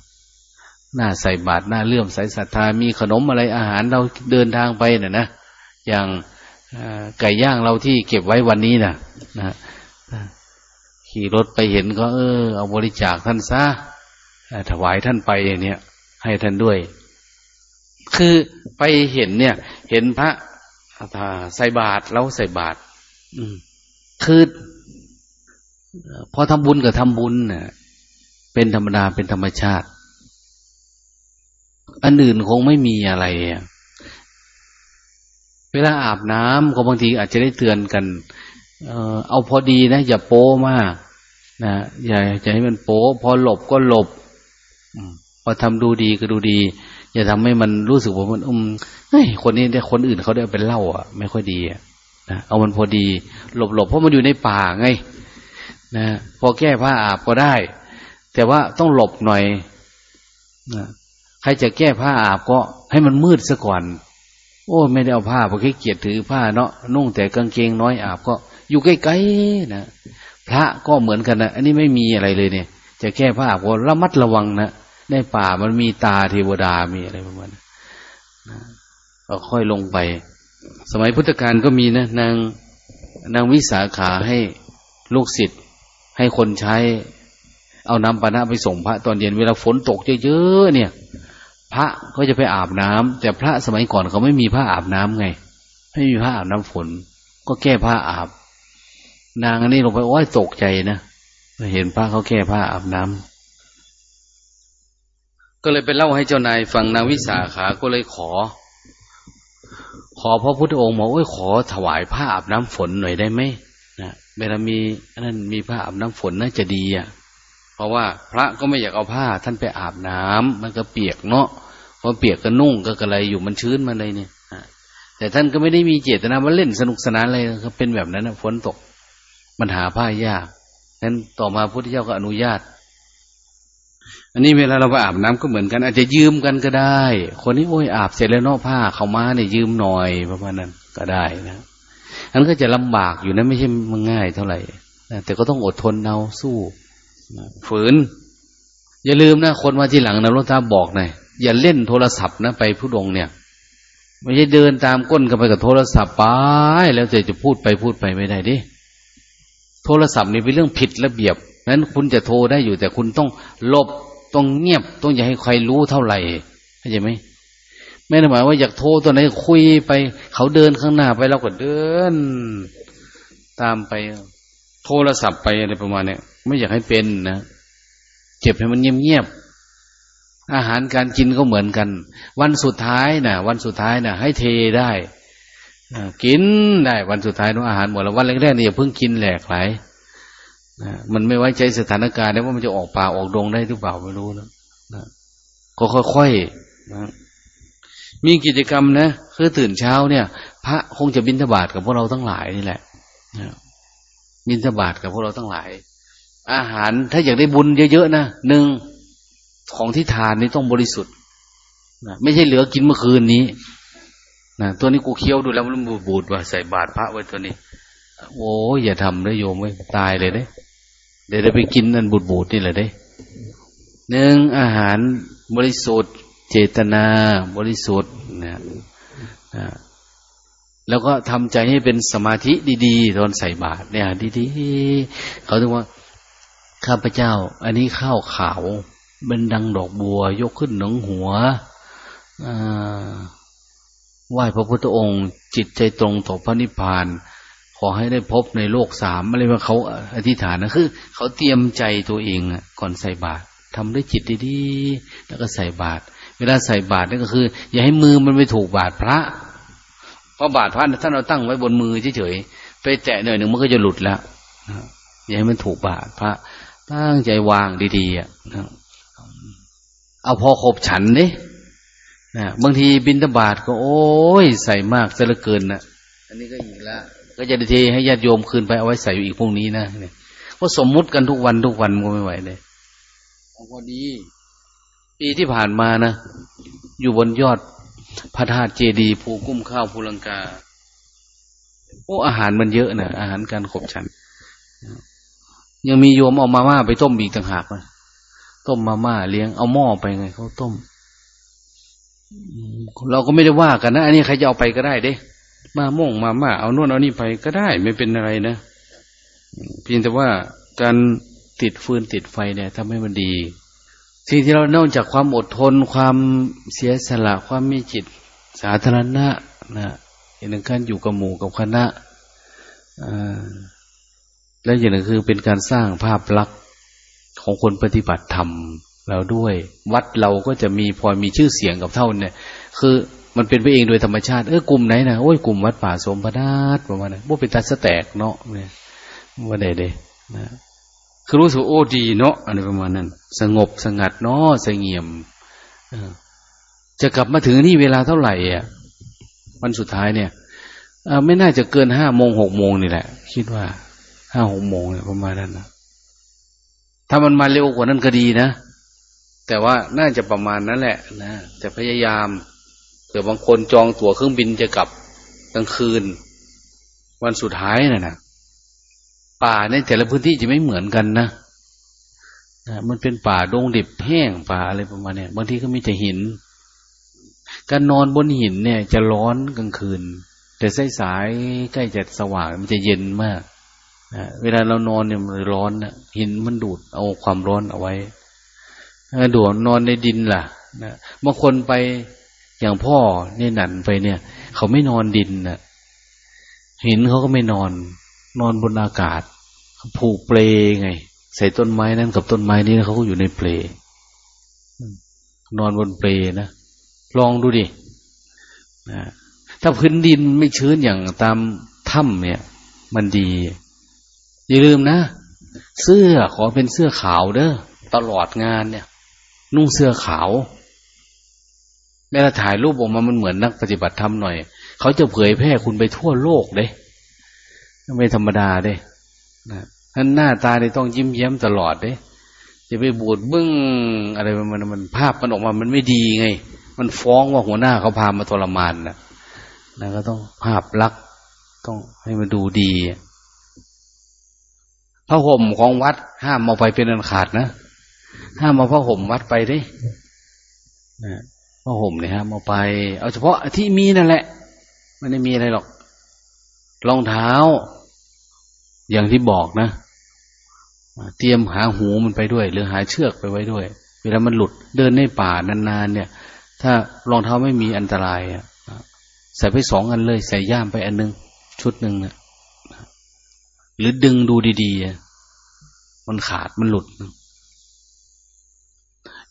หน้าใส่บาตรหน้าเลื่อมใสศรัทธามีขนมอะไรอาหารเราเดินทางไปน่ะนะอย่างไก่ย่างเราที่เก็บไว้วันนี้นะนะขี่รถไปเห็นก็ เออ เอาบริจาคท่านซะถวายท่านไปอย่างเนี้ยให้ท่านด้วย คือไปเห็นเนี่ย เห็นพระใส่บาตรแล้วใส่บาตรอืม คือพอทำบุญกับทำบุญเน่ะเป็นธรรมดาเป็นธรรมชาติ อันอื่นคงไม่มีอะไรเวลาอาบน้ำก็บางทีอาจจะได้เตือนกันเออเอาพอดีนะ อย่าโป้มากนะอย่าจะให้มันโป้พอหลบก็หลบพอทำดูดีก็ดูดี อย่าทำให้มันรู้สึกว่ามันอืมเฮ้ยคนนี้ได้คนอื่นเขาได้เป็นเล่าอะ ไม่ค่อยดีอะ นะเอามันพอดี หลบหลบเพราะมันอยู่ในป่าไง นะพอแก้ผ้าอาบก็ได้ แต่ว่าต้องหลบหน่อยนะใครจะแก้ผ้าอาบก็ให้มันมืดซะก่อน โอ้ ไม่ได้เอาผ้าเพราะขี้เกียจถือผ้าเนาะนุ่งแต่กางเกงน้อยอาบก็อยู่ใกล้ๆนะพระก็เหมือนกันนะอันนี้ไม่มีอะไรเลยเนี่ย จะแก้ผ้าอาบก็ระมัดระวังนะในป่ามันมีตาเทวดามีอะไรประมาณนั้นก็ค่อยลงไป สมัยพุทธกาลก็มีนะนางนางวิสาขาให้ลูกศิษย์ให้คนใช้ เอาน้ำปานะไปส่งพระตอนเย็นเวลาฝนตกเยอะๆเนี่ย พระก็จะไปอาบน้ำแต่พระสมัยก่อนเขาไม่มีผ้าอาบน้ำไง ไม่มีผ้าอาบน้ำฝน ก็แก้ผ้าอาบ นางอันนี้ลงไปโอ้ยตกใจนะเห็นพระเขาแก้ผ้าอาบน้ำก็เลยไปเล่าให้เจ้านายฟังนางวิสาขาก็เลยขอ ขอพระพุทธองค์บอกโอ้ยขอถวายผ้าอาบน้ำฝนหน่อยได้ไหมนะเวลามีนั่นมีผ้าอาบน้ำฝนน่าจะดีอะ เพราะว่าพระก็ไม่อยากเอาผ้าท่านไปอาบน้ำมันก็เปียกเนาะพอเปียกก็นุ่งก็อะไรอยู่มันชื้นมาเลยเนี่ยแต่ท่านก็ไม่ได้มีเจตนาว่าเล่นสนุกสนานอะไรก็เป็นแบบนั้นนะฝนตกมันหาผ้ายากนั้นต่อมาพระพุทธเจ้าก็อนุญาต อันนี้เวลาเราไปอาบน้ำก็เหมือนกัน อาจจะยืมกันก็ได้ คนนี้โอ้ยอาบเสร็จแล้วนอกผ้าเขามาเนี่ยยืมหน่อยประมาณนั้นก็ได้นะอันก็จะลำบากอยู่นะไม่ใช่มันง่ายเท่าไหร่แต่ก็ต้องอดทนเอาสู้ฝืน อย่าลืมนะคนมาที่หลังนะหลวงตาบอกหน่อยอย่าเล่นโทรศัพท์นะไปผู้ดงเนี่ยไม่ใช่เดินตามก้นกันไปกับโทรศัพท์ไปแล้วจะจะพูดไปพูดไปไม่ได้ดิโทรศัพท์นี่เป็นเรื่องผิดระเบียบนั้นคุณจะโทรได้อยู่แต่คุณต้องลบ ต้องเงียบต้องอย่าให้ใครรู้เท่าไหร่เข้าใจไหมไม่ได้หมายว่าอยากโทรตัวไหนคุยไป เขาเดินข้างหน้าไปเราก็เดิน ตามไปโทรศัพท์ไปอะไรประมาณนี้ไม่อยากให้เป็นนะเก็บให้มันเงียบๆอาหารการกินก็เหมือนกัน วันสุดท้ายนะวันสุดท้ายนะให้เทได้กินได้ วันสุดท้ายน้องอาหารหมดแล้ววันแรกๆนี่อย่าเพิ่งกินแหลกไหล มันไม่ไว้ใจสถานการณ์ว่ามันจะออกป่าออกดงได้หรือเปล่าไม่รู้นะก็ค่อยๆนะมีกิจกรรมนะคือตื่นเช้าเนี่ย พระคงจะบินทบาทกับพวกเราทั้งหลายนี่แหละบินทบาทกับพวกเราทั้งหลาย อาหารถ้าอยากได้บุญเยอะๆนะหนึ่งของที่ทานนี่ต้องบริสุทธิ์นะไม่ใช่เหลือกินเมื่อคืนนี้นะตัวนี้กูเคี้ยวดูแล้วมันบูดว่าใส่บาตรพระไว้ตัวนี้ โอ้ยอย่าทำเลยโยมไว้ตายเลยเด้ เดี๋ยวไปกินนั่นบูดบูดนี่แหละเด้หนึ่งอาหารบริสุทธิ์ เจตนาบริสุทธิ์นะนะแล้วก็ทำใจให้เป็นสมาธิดีๆ ตอนใส่บาตรเนี่ย ดีๆเขาถึงว่าข้าพเจ้า อันนี้ข้าวขาวเป็นดังดอกบัว ยกขึ้นหนังหัวไหว้พระพุทธองค์ จิตใจตรงต่อพระนิพพาน ขอให้ได้พบในโลกสามอะไรว่าเขาอธิษฐานนะคือ เขาเตรียมใจตัวเองก่อนใส่บาตรทำด้วยจิตดีๆแล้วก็ใส่บาตรเวลาใส่บาตรนี่นก็คือ อย่าให้มือมันไปถูกบาตรพระเพราะบาตรพระท่านเราตั้งไว้บนมือเฉยๆไปแตะหน่อยหนึ่งมันก็จะหลุดแล้วอย่าให้มันถูกบาตรพระ ตั้งใจวางดีๆอะเอาพอขบฉันเี่นะบางทีบินตบาทก็ โอ้ยใส่มากซะเหลือเกินนะอันนี้ก็อีกและ ก็จะเทให้ญาติโยมคืนไปเอาไว้ใส่อยู่อีกพวกนี้นะเนี่ยก็สมมุติกันทุกวันทุกวันก็ไม่ไหวเลยพอดี ปีที่ผ่านมานะอยู่บนยอดพระธาตุเจดีภูกุ้มข้าวภูลังกาโอ้อาหารมันเยอะนะอาหารการขบฉัน ยังมีโยมเอามาม่าไปต้มอีกต่างหากนะต้มมาม่าเลี้ยงเอาหม้อไปไงเขาต้ม เราก็ไม่ได้ว่ากันนะ อันนี้ใครจะเอาไปก็ได้เด้ มาม่งมาม่าเอาโน่นเอานี่ไปก็ได้ไม่เป็นอะไรนะเพียงแต่ว่าการติดฟืนติดไฟเนี่ยทำให้มันดี สิ่งที่เรานองจากความอดทน ความเสียสละ ความมีจิต สาธารณะนะอย่างหนึ่งการอยู่กับหมู่กับคณะและอย่างหนึ่งคือเป็นการสร้างภาพลักษณ์ของคนปฏิบัติธรรมเราด้วย วัดเราก็จะมีพอมีชื่อเสียงกับเท่าเนี่ย คือ มันเป็นไปเองโดยธรรมชาติ เออกลุ่มไหนนะโอ้ยกลุ่มวัดป่าสมพนาศประมาณนั้นพว่าเป็นตาสแตกเนาะเนี่ยว่าใดเดนะคือรู้สึกโอ้ดีเนาะอะไรประมาณนั้น สงบสงัดเนาะสงเงียมจะกลับมาถึงนี่เวลาเท่าไหร่อะวันสุดท้ายเนี่ยไม่น่าจะเกินห้าโมงหกโมงนี่แหละ คิดว่าห้าหกโมงเนี่ยประมาณนั้นนะถ้ามันมาเร็วกว่านั้นก็ดีนะ แต่ว่าน่าจะประมาณนั้นแหละนะจะพยายาม เผื่บางคนจองตั๋วเครื่องบินจะกลับกลางคืน วันสุดท้ายน่ะนะป่าในแต่ละพื้นที่จะไม่เหมือนกันนะมันเป็นป่าดงดิบแห้งป่าอะไรประมาณเนี้ยบางทีก็มีแต่หิน การนอนบนหินเนี่ย จะร้อนกลางคืน แต่สายสายใกล้จะสว่างมันจะเย็นมากนะเวลาเรานอนเนี่ยมันร้อนนะหินมันดูดเอาความร้อนเอาไว้ดววนอนในดินล่ะนะบางคนไป อย่างพ่อเนี่ยหนันไปเนี่ย เขาไม่นอนดินนะหินเขาก็ไม่นอน นอนบนอากาศผูกเปลไง ใส่ต้นไม้นั้นกับต้นไม้นี้เขาก็อยู่ในเปลนอนบนเปลนะลองดูดินะถ้าพื้นดินไม่ชื้นอย่างตามถ้ำเนี่ย มันดี อย่าลืมนะ เสื้อขอเป็นเสื้อขาวเด้อตลอดงานเนี่ย นุ่งเสื้อขาว แม้ถ้าถ่ายรูปออกมามันเหมือนนักปฏิบัติธรรมหน่อย เขาจะเผยแพร่คุณไปทั่วโลกเด้ไม่ธรรมดาเด้นะท่านหน้าตาเนี่ยต้องยิ้มแย้มตลอดเด้จะไปบูดบึ้งอะไรมันมันภาพมันออกมามันไม่ดีไง มันฟ้องว่าหัวหน้าเขาพามาทรมานนะนะก็ต้องภาพลักษณ์ต้องให้มันดูดีพระห่มของวัด ห้ามเอาไปเป็นอันขาดนะห้ามเอาพระห่มวัดไปดินะ พระห่มเนี่ยห้ามเอาไป เอาเฉพาะที่มีนั่นแหละไม่ได้มีอะไรหรอกรองเท้า อย่างที่บอกนะ เตรียมหาหูมันไปด้วย หรือหาเชือกไปไว้ด้วย เวลามันหลุดเดินในป่านานๆเนี่ย ถ้ารองเท้าไม่มีอันตรายใส่ไปสองอันเลย ใส่ย่ามไปอันนึง ชุดหนึ่งนะหรือดึงดูดีๆมันขาดมันหลุด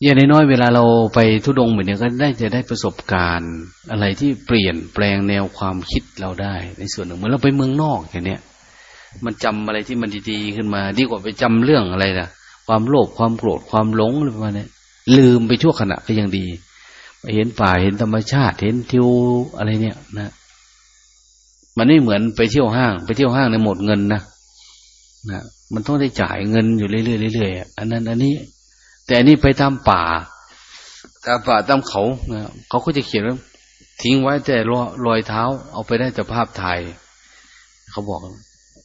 อย่างน้อยเวลาเราไปทุดงเหมือนนี้ก็ได้จะได้ประสบการณ์ อะไรที่เปลี่ยนแปลงแนวความคิดเราได้ ในส่วนหนึ่งเหมือนเราไปเมืองนอกอย่างเนี้ยมันจำอะไรที่มันดีๆขึ้นมา ดีกว่าไปจำเรื่องอะไรนะความโลภความโกรธความหลงอะไรประมาณนี้ลืมไปชั่วขณะก็ยังดีไปเห็นป่าเห็นธรรมชาติ เห็นทิวอะไรเนี่ยนะ มันไม่เหมือนไปเที่ยวห้าง ไปเที่ยวห้างในหมดเงินนะนะมันต้องได้จ่ายเงินอยู่เรื่อยๆเรื่อยๆอันนั้น อันนี้ แต่อันนี้ไปตามป่าตามป่าตามเขานะเขาก็จะเขียนว่าทิ้งไว้แต่รอยเท้า เอาไปได้แต่ภาพถ่ายเขาบอก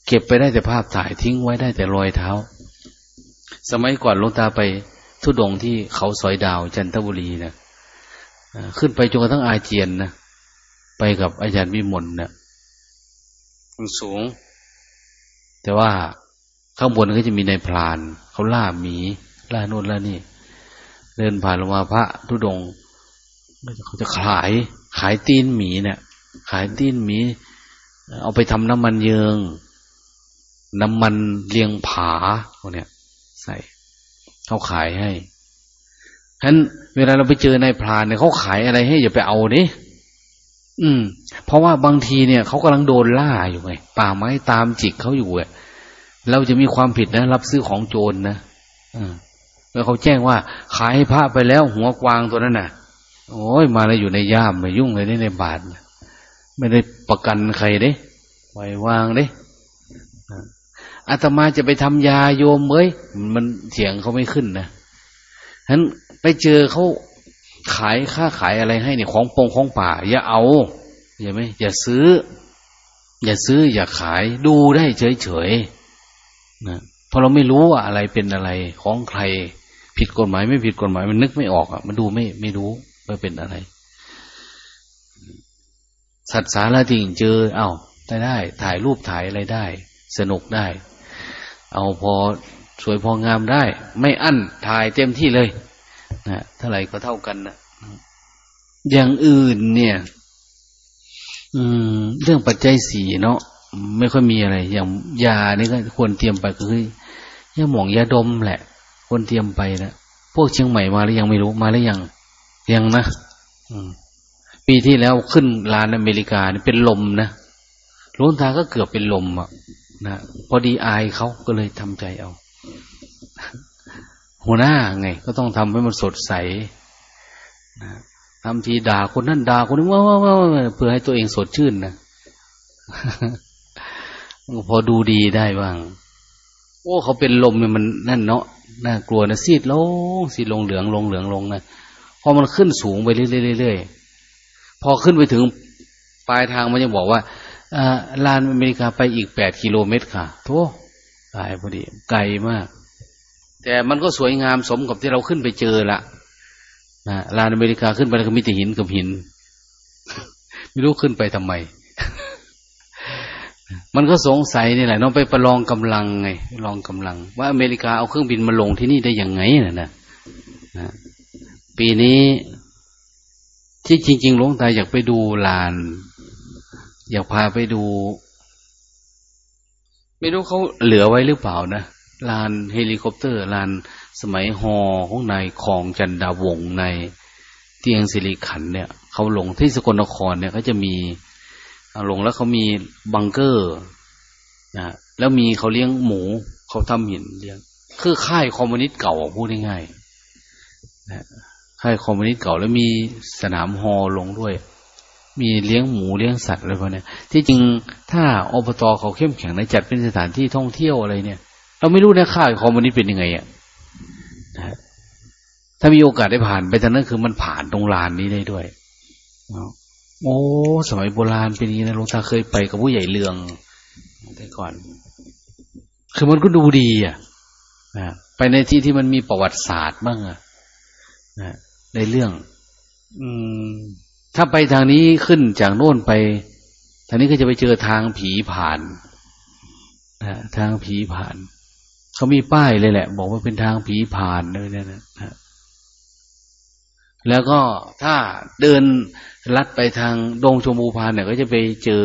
เก็บไปได้แต่ภาพถ่าย ทิ้งไว้ได้แต่รอยเท้า สมัยก่อนลงตาไปทุดงที่เขาสอยดาวจันทบุรีนะขึ้นไปจนกระทั่งอาเจียนนะไปกับอาจารย์วิมลนะมันสูง แต่ว่าข้างบนก็จะมีในพราน เขาล่าหมี ล่าโน่นล่านี่ เดินผ่านลงมาพระทุดงเขาจะขายขายตีนหมีเนี่ย ขายตีนหมี เอาไปทำน้ำมันเยิงน้ำมันเลียงผาพวกเนี้ยใส่เขาขายให้ฉะนั้นเวลาเราไปเจอในพรานเนี่ยเขาขายอะไรให้อย่าไปเอานี่อืม เพราะว่าบางทีเนี่ยเขากำลังโดนล่าอยู่ไงป่าไม้ตามจิกเขาอยู่อะเราจะมีความผิดนะ รับซื้อของโจรนะอืม แล้วเขาแจ้งว่า ขายให้พระไปแล้ว หัวกวางตัวนั้นน่ะ โอ้ยมาแล้วอยู่ในย่ามไม่ยุ่งเลยในบาทไม่ได้ประกันใครเด้ปล่อยวางเด้อาตมาจะไปทำยาโยมเอ้ยมันเสียงเขาไม่ขึ้นนะฉะนั้นไปเจอเขาขายค่าขายอะไรให้เนี่ยของปงของป่า อย่าเอาอย่าไหมอย่าซื้อ อย่าซื้อ อย่าขายดูได้เฉยๆนะเพราะเราไม่รู้ว่าอะไรเป็นอะไรของใคร ผิดกฎหมายไม่ผิดกฎหมายมันนึกไม่ออกอะมันดูไม่ไม่รู้ว่าเป็นอะไร สัตว์สาระจริงเจอ เอา้าได้ได้ ถ่ายรูปถ่ายอะไรได้ สนุกได้ เอาพอสวยพองามได้ ไม่อั้นถ่ายเต็มที่เลยนะเท่าไหร่ก็เท่ากันนะอย่างอื่นเนี่ย อืม เรื่องปัจจัยสี่เนาะไม่ค่อยมีอะไร อย่างยานี่ก็ควรเตรียมไปก็คือยาหมองยาดมแหละ ควรเตรียมไปนะพวกเชียงใหม่มาหรือยังไม่รู้มาหรือยังยังนะอืปีที่แล้วขึ้นลานอเมริกาเนี่ยเป็นลมนะหลวงตาก็เกือบเป็นลมอะนะพอดีอายเขาก็เลยทำใจเอา หัวหน้าไง ก็ต้องทำให้มันสดใสนะทำทีด่าคนนั้นด่าคนนี้ว่าว่าว่าเพื่อให้ตัวเองสดชื่นนะพอดูดีได้บ้าง โอ้เขาเป็นลมเนี่ยมันนั่นเนาะน่ากลัวนะซีดลงซีดลงเหลืองลงเหลืองลงนะพอมันขึ้นสูงไปเรื่อยๆพอขึ้นไปถึงปลายทางมันยังบอกว่าลานอเมริกาไปอีกแปดกิโลเมตรค่ะโธ่ตายพอดีไกลมาก แต่มันก็สวยงามสมกับที่เราขึ้นไปเจอละนะลานอเมริกาขึ้นไปแล้วก็มีแต่หินกับหิน ไม่รู้ขึ้นไปทำไม มันก็สงสัยนี่แหละน้องไปประลองกำลังไงลองกำลัง ว่าอเมริกาเอาเครื่องบินมาลงที่นี่ได้ยังไงน่ะนะนะปีนี้ที่จริงๆหลวงตาอยากไปดูลาน อยากพาไปดู ไม่รู้เขาเหลือไว้หรือเปล่านะลานเฮลิคอปเตอร์ลานสมัยฮอของนายครองจันดาวงศ์นายเตียงศิริขันธ์เนี่ยเขาลงที่สกลนครเนี่ยเขาจะมี ลงแล้วเขามีบังเกอร์นะแล้วมีเขาเลี้ยงหมูเขาทำหินเลี้ยงคือค่ายคอมมิวนิสต์เก่าพูดง่ายๆนะค่ายคอมมิวนิสต์เก่าแล้วมีสนามฮอลงด้วย มีเลี้ยงหมูเลี้ยงสัตว์อะไรพวกนี้ที่จริงถ้าอบตเขาเข้มแข็งในจัดเป็นสถานที่ท่องเที่ยวอะไรเนี่ย เราไม่รู้นะค่ายคอมมิวนิสต์เป็นยังไงอะถ้ามีโอกาสได้ผ่านไปทางนั้นคือมันผ่านตรงลานนี้ได้ด้วย โอ้สมัยโบราณเป็นนี้นะหลวงตาเคยไปกับผู้ใหญ่เลืองแต่ก่อน คือมันก็ดูดีอะนะไปในที่ที่มันมีประวัติศาสตร์บ้างอะนะในเรื่อง อืม ถ้าไปทางนี้ขึ้นจากโน่นไป ทางนี้ก็จะไปเจอทางผีผ่านนะทางผีผ่านเขามีป้ายเลยแหละ บอกว่าเป็นทางผีผ่านเลยนะนะแล้วก็ถ้าเดิน ลัดไปทางดงชมพูพานเนี่ย ก็จะไปเจอ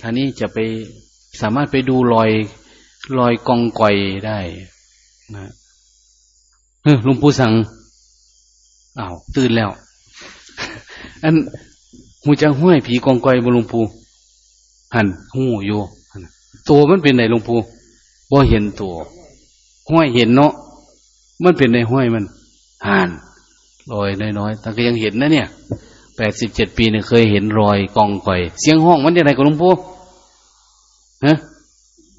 ทางนี้จะไปสามารถไปดูรอยรอยกองก่อยได้นะเออลุงปู่สั่งอ้าวตื่นแล้ว อันหูจังห้วยผีกองก่อยบนลุงปู่หันหูอยู่ตัวมันเป็นไหนลุงปู่บ่เห็นตัวห้วยเห็นเนาะมันเป็นในห้วยมันหันรอยน้อยๆแต่ก็ยังเห็นนะเนี่ย แปดสิบเจ็ดปีเนี่ยเคยเห็นรอยกองก่อย เสียงห้องมันยังไงกับหลุงปู่ฮะ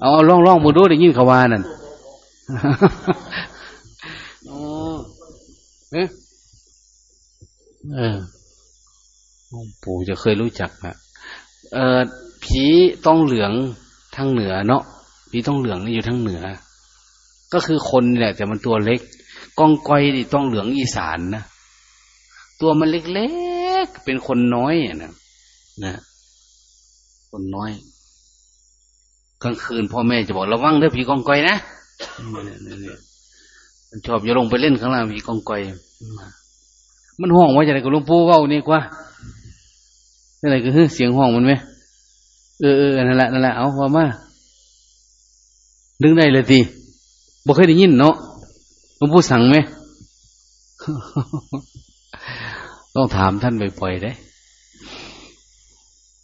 เอาล่องล่องมือดูได้ยินขาวานั่นโอ้เอ๊ะเออหลวงปู่จะเคยรู้จักนะเออผีต้องเหลืองทางเหนือเนาะผีต้องเหลืองนี่อยู่ทางเหนือ ก็คือคนแหละแต่มันตัวเล็กกองกอยนี่ต้องเหลืองอีสานนะตัวมันเล็ก เป็นคนน้อยนะนะคนน้อย กลางคืนพ่อแม่จะบอกระวังเด้อผีกองกอยนะมันชอบจะลงไปเล่นข้างล่างผีกองกอยมันห้องว่าจะไรกับหลวงปู่ว่านี่กว่าอะไรก็คือเสียงห้องมันไหมเออเออนั่นแหละนั่นแหละเอาพอมาดึงได้เลยทีบอกเคยได้ยินเนาะหลวงปู่สั่งไหม ต้องถามท่านบ่อยๆได้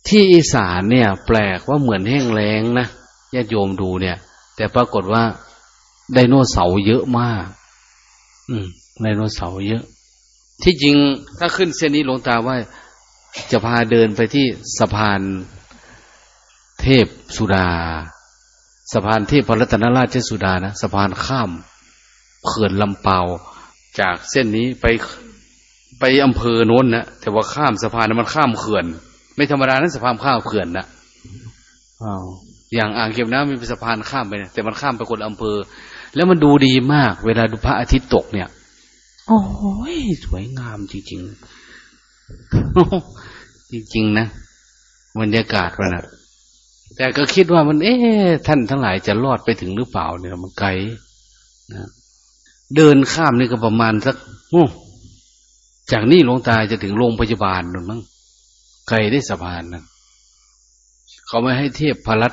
ที่อีสานเนี่ย แปลกว่าเหมือนแห้งแล้งนะญาติโยมดูเนี่ย แต่ปรากฏว่าไดโนเสาร์เยอะมาก อืมไดโนเสาร์เยอะ ที่จริงถ้าขึ้นเส้นนี้หลวงตาว่า จะพาเดินไปที่สะพานเทพสุดา สะพานเทพพรัตนราชสุดานะสะพานข้ามเขื่อนลำเปาจากเส้นนี้ไป ไปอำเภอโน้นนะแต่ว่าข้ามสะพานมันข้ามเขื่อน ไม่ธรรมดานั้นสะพานข้ามเขื่อนนะอ้าวอย่างอ่างเก็บน้ำมีสะพานข้ามไปเนี่ยแต่มันข้ามไปคนอำเภอ แล้วมันดูดีมาก เวลาดูพระอาทิตย์ตกเนี่ย โอ้ยสวยงามจริงๆจริงๆนะบรรยากาศมันนะแต่ก็คิดว่ามัน เอ๊ะท่านทั้งหลายจะรอดไปถึงหรือเปล่าเนี่ยมันไกลนะเดินข้ามนี่ก็ประมาณสักโอ้ จากนี่หลวงตาจะถึงโรงพยาบาลนั่นมั้งไกลได้สะพานนั่นเขาไม่ให้เทพพลัด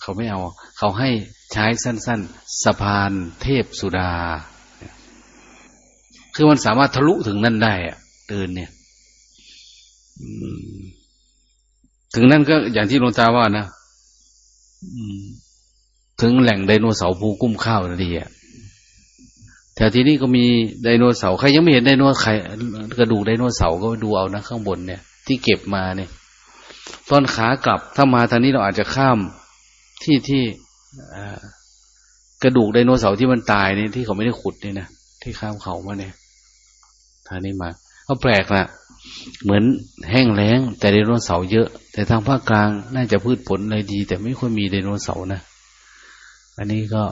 เขาไม่เอา เขาให้ใช้สั้น ๆสะพานเทพสุดา คือมันสามารถทะลุถึงนั่นได้อะเดินเนี่ยถึงนั่นก็อย่างที่หลวงตาว่านะถึงแหล่งไดโนเสาร์ภูกุ้มข้าวนะดีอะ แถวที่นี่ก็มีไดโนเสาร์ใครยังไม่เห็นไดโนใครกระดูกไดโนเสาร์ก็ดูเอานะข้างบนเนี่ย ที่เก็บมาเนี่ย ตอนขากลับถ้ามาทางนี้เราอาจจะข้ามที่ที่กระดูกไดโนเสาร์ที่มันตายเนี่ยที่เขาไม่ได้ขุดเนี่ยนะที่ข้ามเขามาเนี่ยทางนี้มาเขาแปลกนะเหมือนแห้งแล้ง แต่ไดโนเสาร์เยอะ แต่ทางภาคกลางน่าจะพืชผลอะไรดี แต่ไม่ค่อยมีไดโนเสาร์นะอันนี้ก็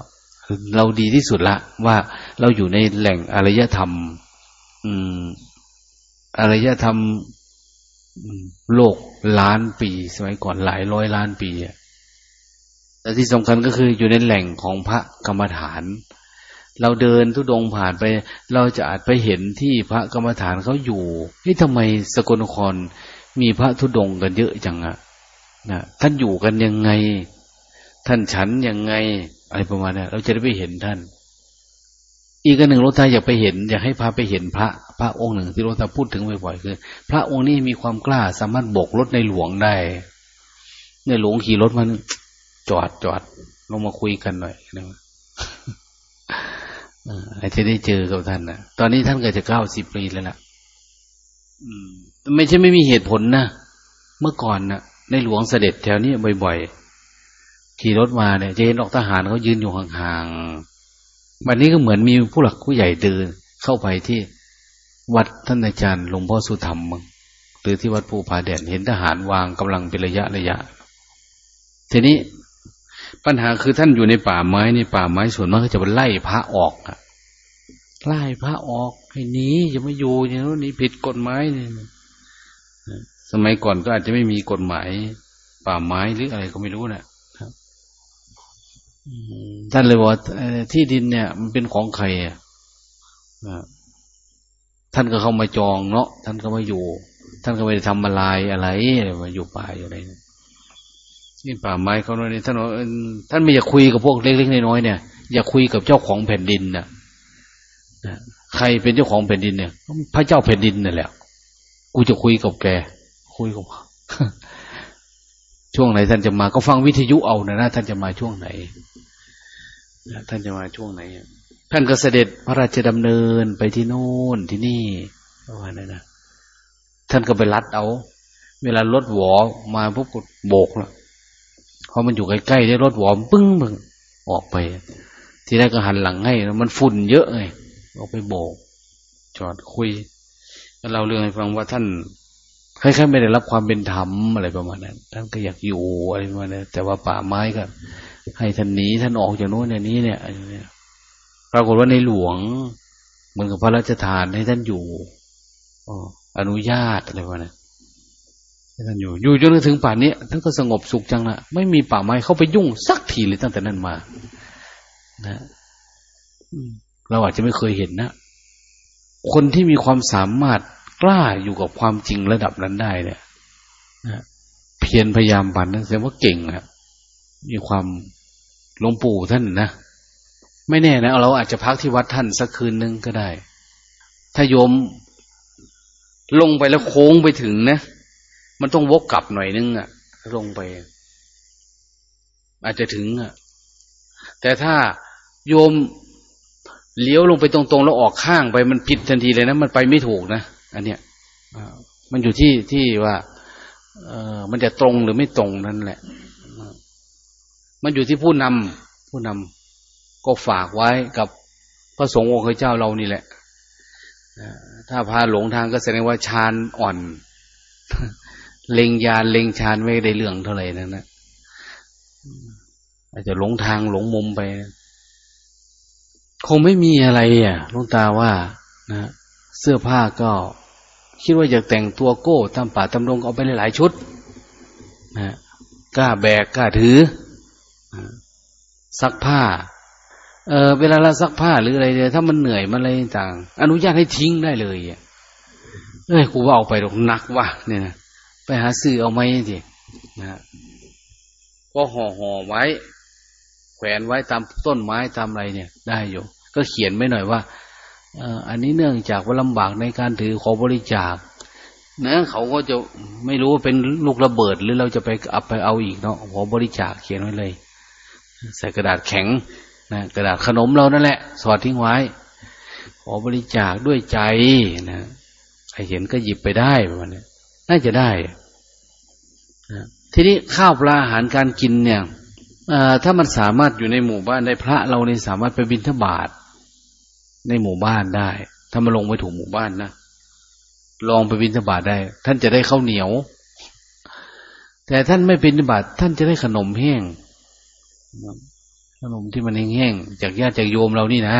เราดีที่สุดละ ว่าเราอยู่ในแหล่งอารยธรรม อืมอารยธรรมโลกล้านปี สมัยก่อนหลายร้อยล้านปีแต่ที่สำคัญก็คืออยู่ในแหล่งของพระกรรมฐาน เราเดินทุดงผ่านไป เราจะอาจไปเห็นที่พระกรรมฐานเขาอยู่นี่ทำไมสกลนครมีพระทุดงกันเยอะจังอะนะท่านอยู่กันยังไง ท่านฉันยังไง อะไรประมาณนี้เราจะได้ไปเห็นท่าน อีกอันหนึ่งหลวงตาอยากไปเห็น อยากให้พาไปเห็นพระ พระองค์หนึ่งที่หลวงตาพูดถึงบ่อยๆคือ พระองค์นี้มีความกล้าสามารถโบกรถในหลวงได้ ในหลวงขี่รถมันจอดจอดลงมาคุยกันหน่อยนะอาจจะได้เจอกับท่านนะตอนนี้ท่านก็จะเก้าสิบปีแล้วล่ะไม่ใช่ไม่มีเหตุผลนะ เมื่อก่อนนะในหลวงเสด็จแถวนี้บ่อยๆ ขี่รถมาเนี่ยจะเห็นออกทหารเขายืนอยู่ห่างๆวันนี้ก็เหมือนมีผู้หลักผู้ใหญ่เดิน เข้าไปที่วัดท่านอาจารย์หลวงพ่อสุธรรมมังหรือที่วัดภูผาแดดเห็นทหารวางกำลังเป็นระยะระยะ ทีนี้ปัญหาคือท่านอยู่ในป่าไม้ในป่าไม้ส่วนมากก็จะไปไล่พระออกอะไล่พระออกให้หนีจะไม่อยู่อย่างนี้นี่ผิดกฎหมายนี่สมัยก่อนก็อาจจะไม่มีกฎหมาย ป่าไม้หรืออะไรก็ไม่รู้นะ่ะ ท่านเลยบอกที่ดินเนี่ย มันเป็นของใครอะท่านก็เข้ามาจองเนาะท่านก็มาอยู่ ท่านก็ไม่ได้ทำมาลายอะไรมาอยู่ป่าอยู่อะไรนี่ป่าไม้เขาเนี่ยท่านท่านไม่อยากคุยกับพวกเล็กๆน้อยๆเนี่ยอยากคุยกับเจ้าของแผ่นดินน่ะใครเป็นเจ้าของแผ่นดินเนี่ย พระเจ้าแผ่นดินนั่นแหละกูจะคุยกับแก คุยกับช่วงไหนท่านจะมาก็ฟังวิทยุเอานะนะท่านจะมาช่วงไหน ท่านจะมาช่วงไหนท่านก็เสด็จพระราชดำเนินไปที่โน่นที่นี่ประมาณนั้นนะท่านก็ไปรัดเอา เวลารถหวอมาปุ๊บกดโบกแล้วพอมันอยู่ใกล้ๆได้รถหวอมปึ้งมึงออกไป ทีแรกก็หันหลังให้มันฝุ่นเยอะไงออกไปโบก จอดคุยเราเรื่องให้ฟังว่าท่านคล้ายๆไม่ได้รับความเป็นธรรมอะไรประมาณนั้น ท่านก็อยากอยู่อะไรประมาณนั้นแต่ว่าป่าไม้ก็ ให้ท่านหนีท่านออกจากโน้นอย่างนี้เนี่ยปรากฏว่าในหลวงเหมือนกับพระราชทานให้ท่านอยู่อนุญาตอะไรประมาณนั้นให้ท่านอยู่ อยู่จนถึงป่านนี้ท่านก็สงบสุขจังละไม่มีป่าไม้เข้าไปยุ่งสักทีเลยตั้งแต่นั้นมา นะเราอาจจะไม่เคยเห็นนะ คนที่มีความสามารถกล้าอยู่กับความจริงระดับนั้นได้เนี่ยนะเพียรพยายามบันนั่นแสดงว่าเก่งนะมีความ หลวงปู่ท่านนะไม่แน่นะเราอาจจะพักที่วัดท่านสักคืนนึงก็ได้ ถ้าโยมลงไปแล้วโค้งไปถึงนะมันต้องวกกลับหน่อยนึงอะลงไป อาจจะถึงอะ่ะแต่ถ้าโยมเลี้ยวลงไปตรงๆแล้วออกข้างไปมันผิดทันทีเลยนะมันไปไม่ถูกนะอันเนี้ยมันอยู่ที่ที่ว่า เออมันจะตรงหรือไม่ตรงนั่นแหละ มันอยู่ที่ผู้นำผู้นำก็ฝากไว้กับพระสงฆ์องค์เจ้าเรานี่แหละถ้าพาหลงทางก็แสดงว่าฌานอ่อน เล็งยานเล็งฌานไม่ได้เรื่องเท่าไหร่นั่นนะอาจจะหลงทางหลงมุมไป คงไม่มีอะไรอะลุงตาว่านะเสื้อผ้าก็ คิดว่าอยากแต่งตัวโก้ตามป่าตำรงเอาไปหลายชุดนะกล้าแบกกล้าถือ ซักผ้า เออเวลาเราซักผ้าหรืออะไรเนี่ยถ้ามันเหนื่อยมันอะไรต่างอนุญาตให้ทิ้งได้เลยอะเอ้ยกูว่าเอาไปหรอกนักว่ะเนี่ยนะไปหาซื้อเอาไหมทีนะก็ห่อห่อไว้ แขวนไว้ตามต้นไม้ตามอะไรเนี่ย ได้อยู่ ก็เขียนไม่หน่อยว่าอันนี้เนื่องจากว่าลำบากในการถือขอบริจาคนะเขาก็จะไม่รู้ว่าเป็นลูกระเบิดหรือเราจะไปเอาไปเอาอีกเนาะขอบริจาคเขียนไว้เลย ใส่กระดาษแข็งนะกระดาษขนมเรานั่นแหละ สอดทิ้งไว้ ขอบริจาคด้วยใจนะใครเห็นก็หยิบไปได้ประมาณนี้น่าจะได้นะทีนี้ข้าวปลาอาหารการกินเนี่ยถ้ามันสามารถอยู่ในหมู่บ้านได้พระเราเนี่ยสามารถไปบิณฑบาตในหมู่บ้านได้ ถ้ามาลงไปถูกหมู่บ้านนะลองไปบิณฑบาตได้ ท่านจะได้ข้าวเหนียว แต่ท่านไม่บิณฑบาตท่านจะได้ขนมแห้ง ขนมที่มันแห้งๆจากญาติจากโยมเรานี่นะ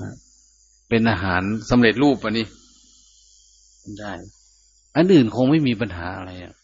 นะเป็นอาหารสำเร็จรูปอันนี้ได้ อันอื่นคงไม่มีปัญหาอะไรอะ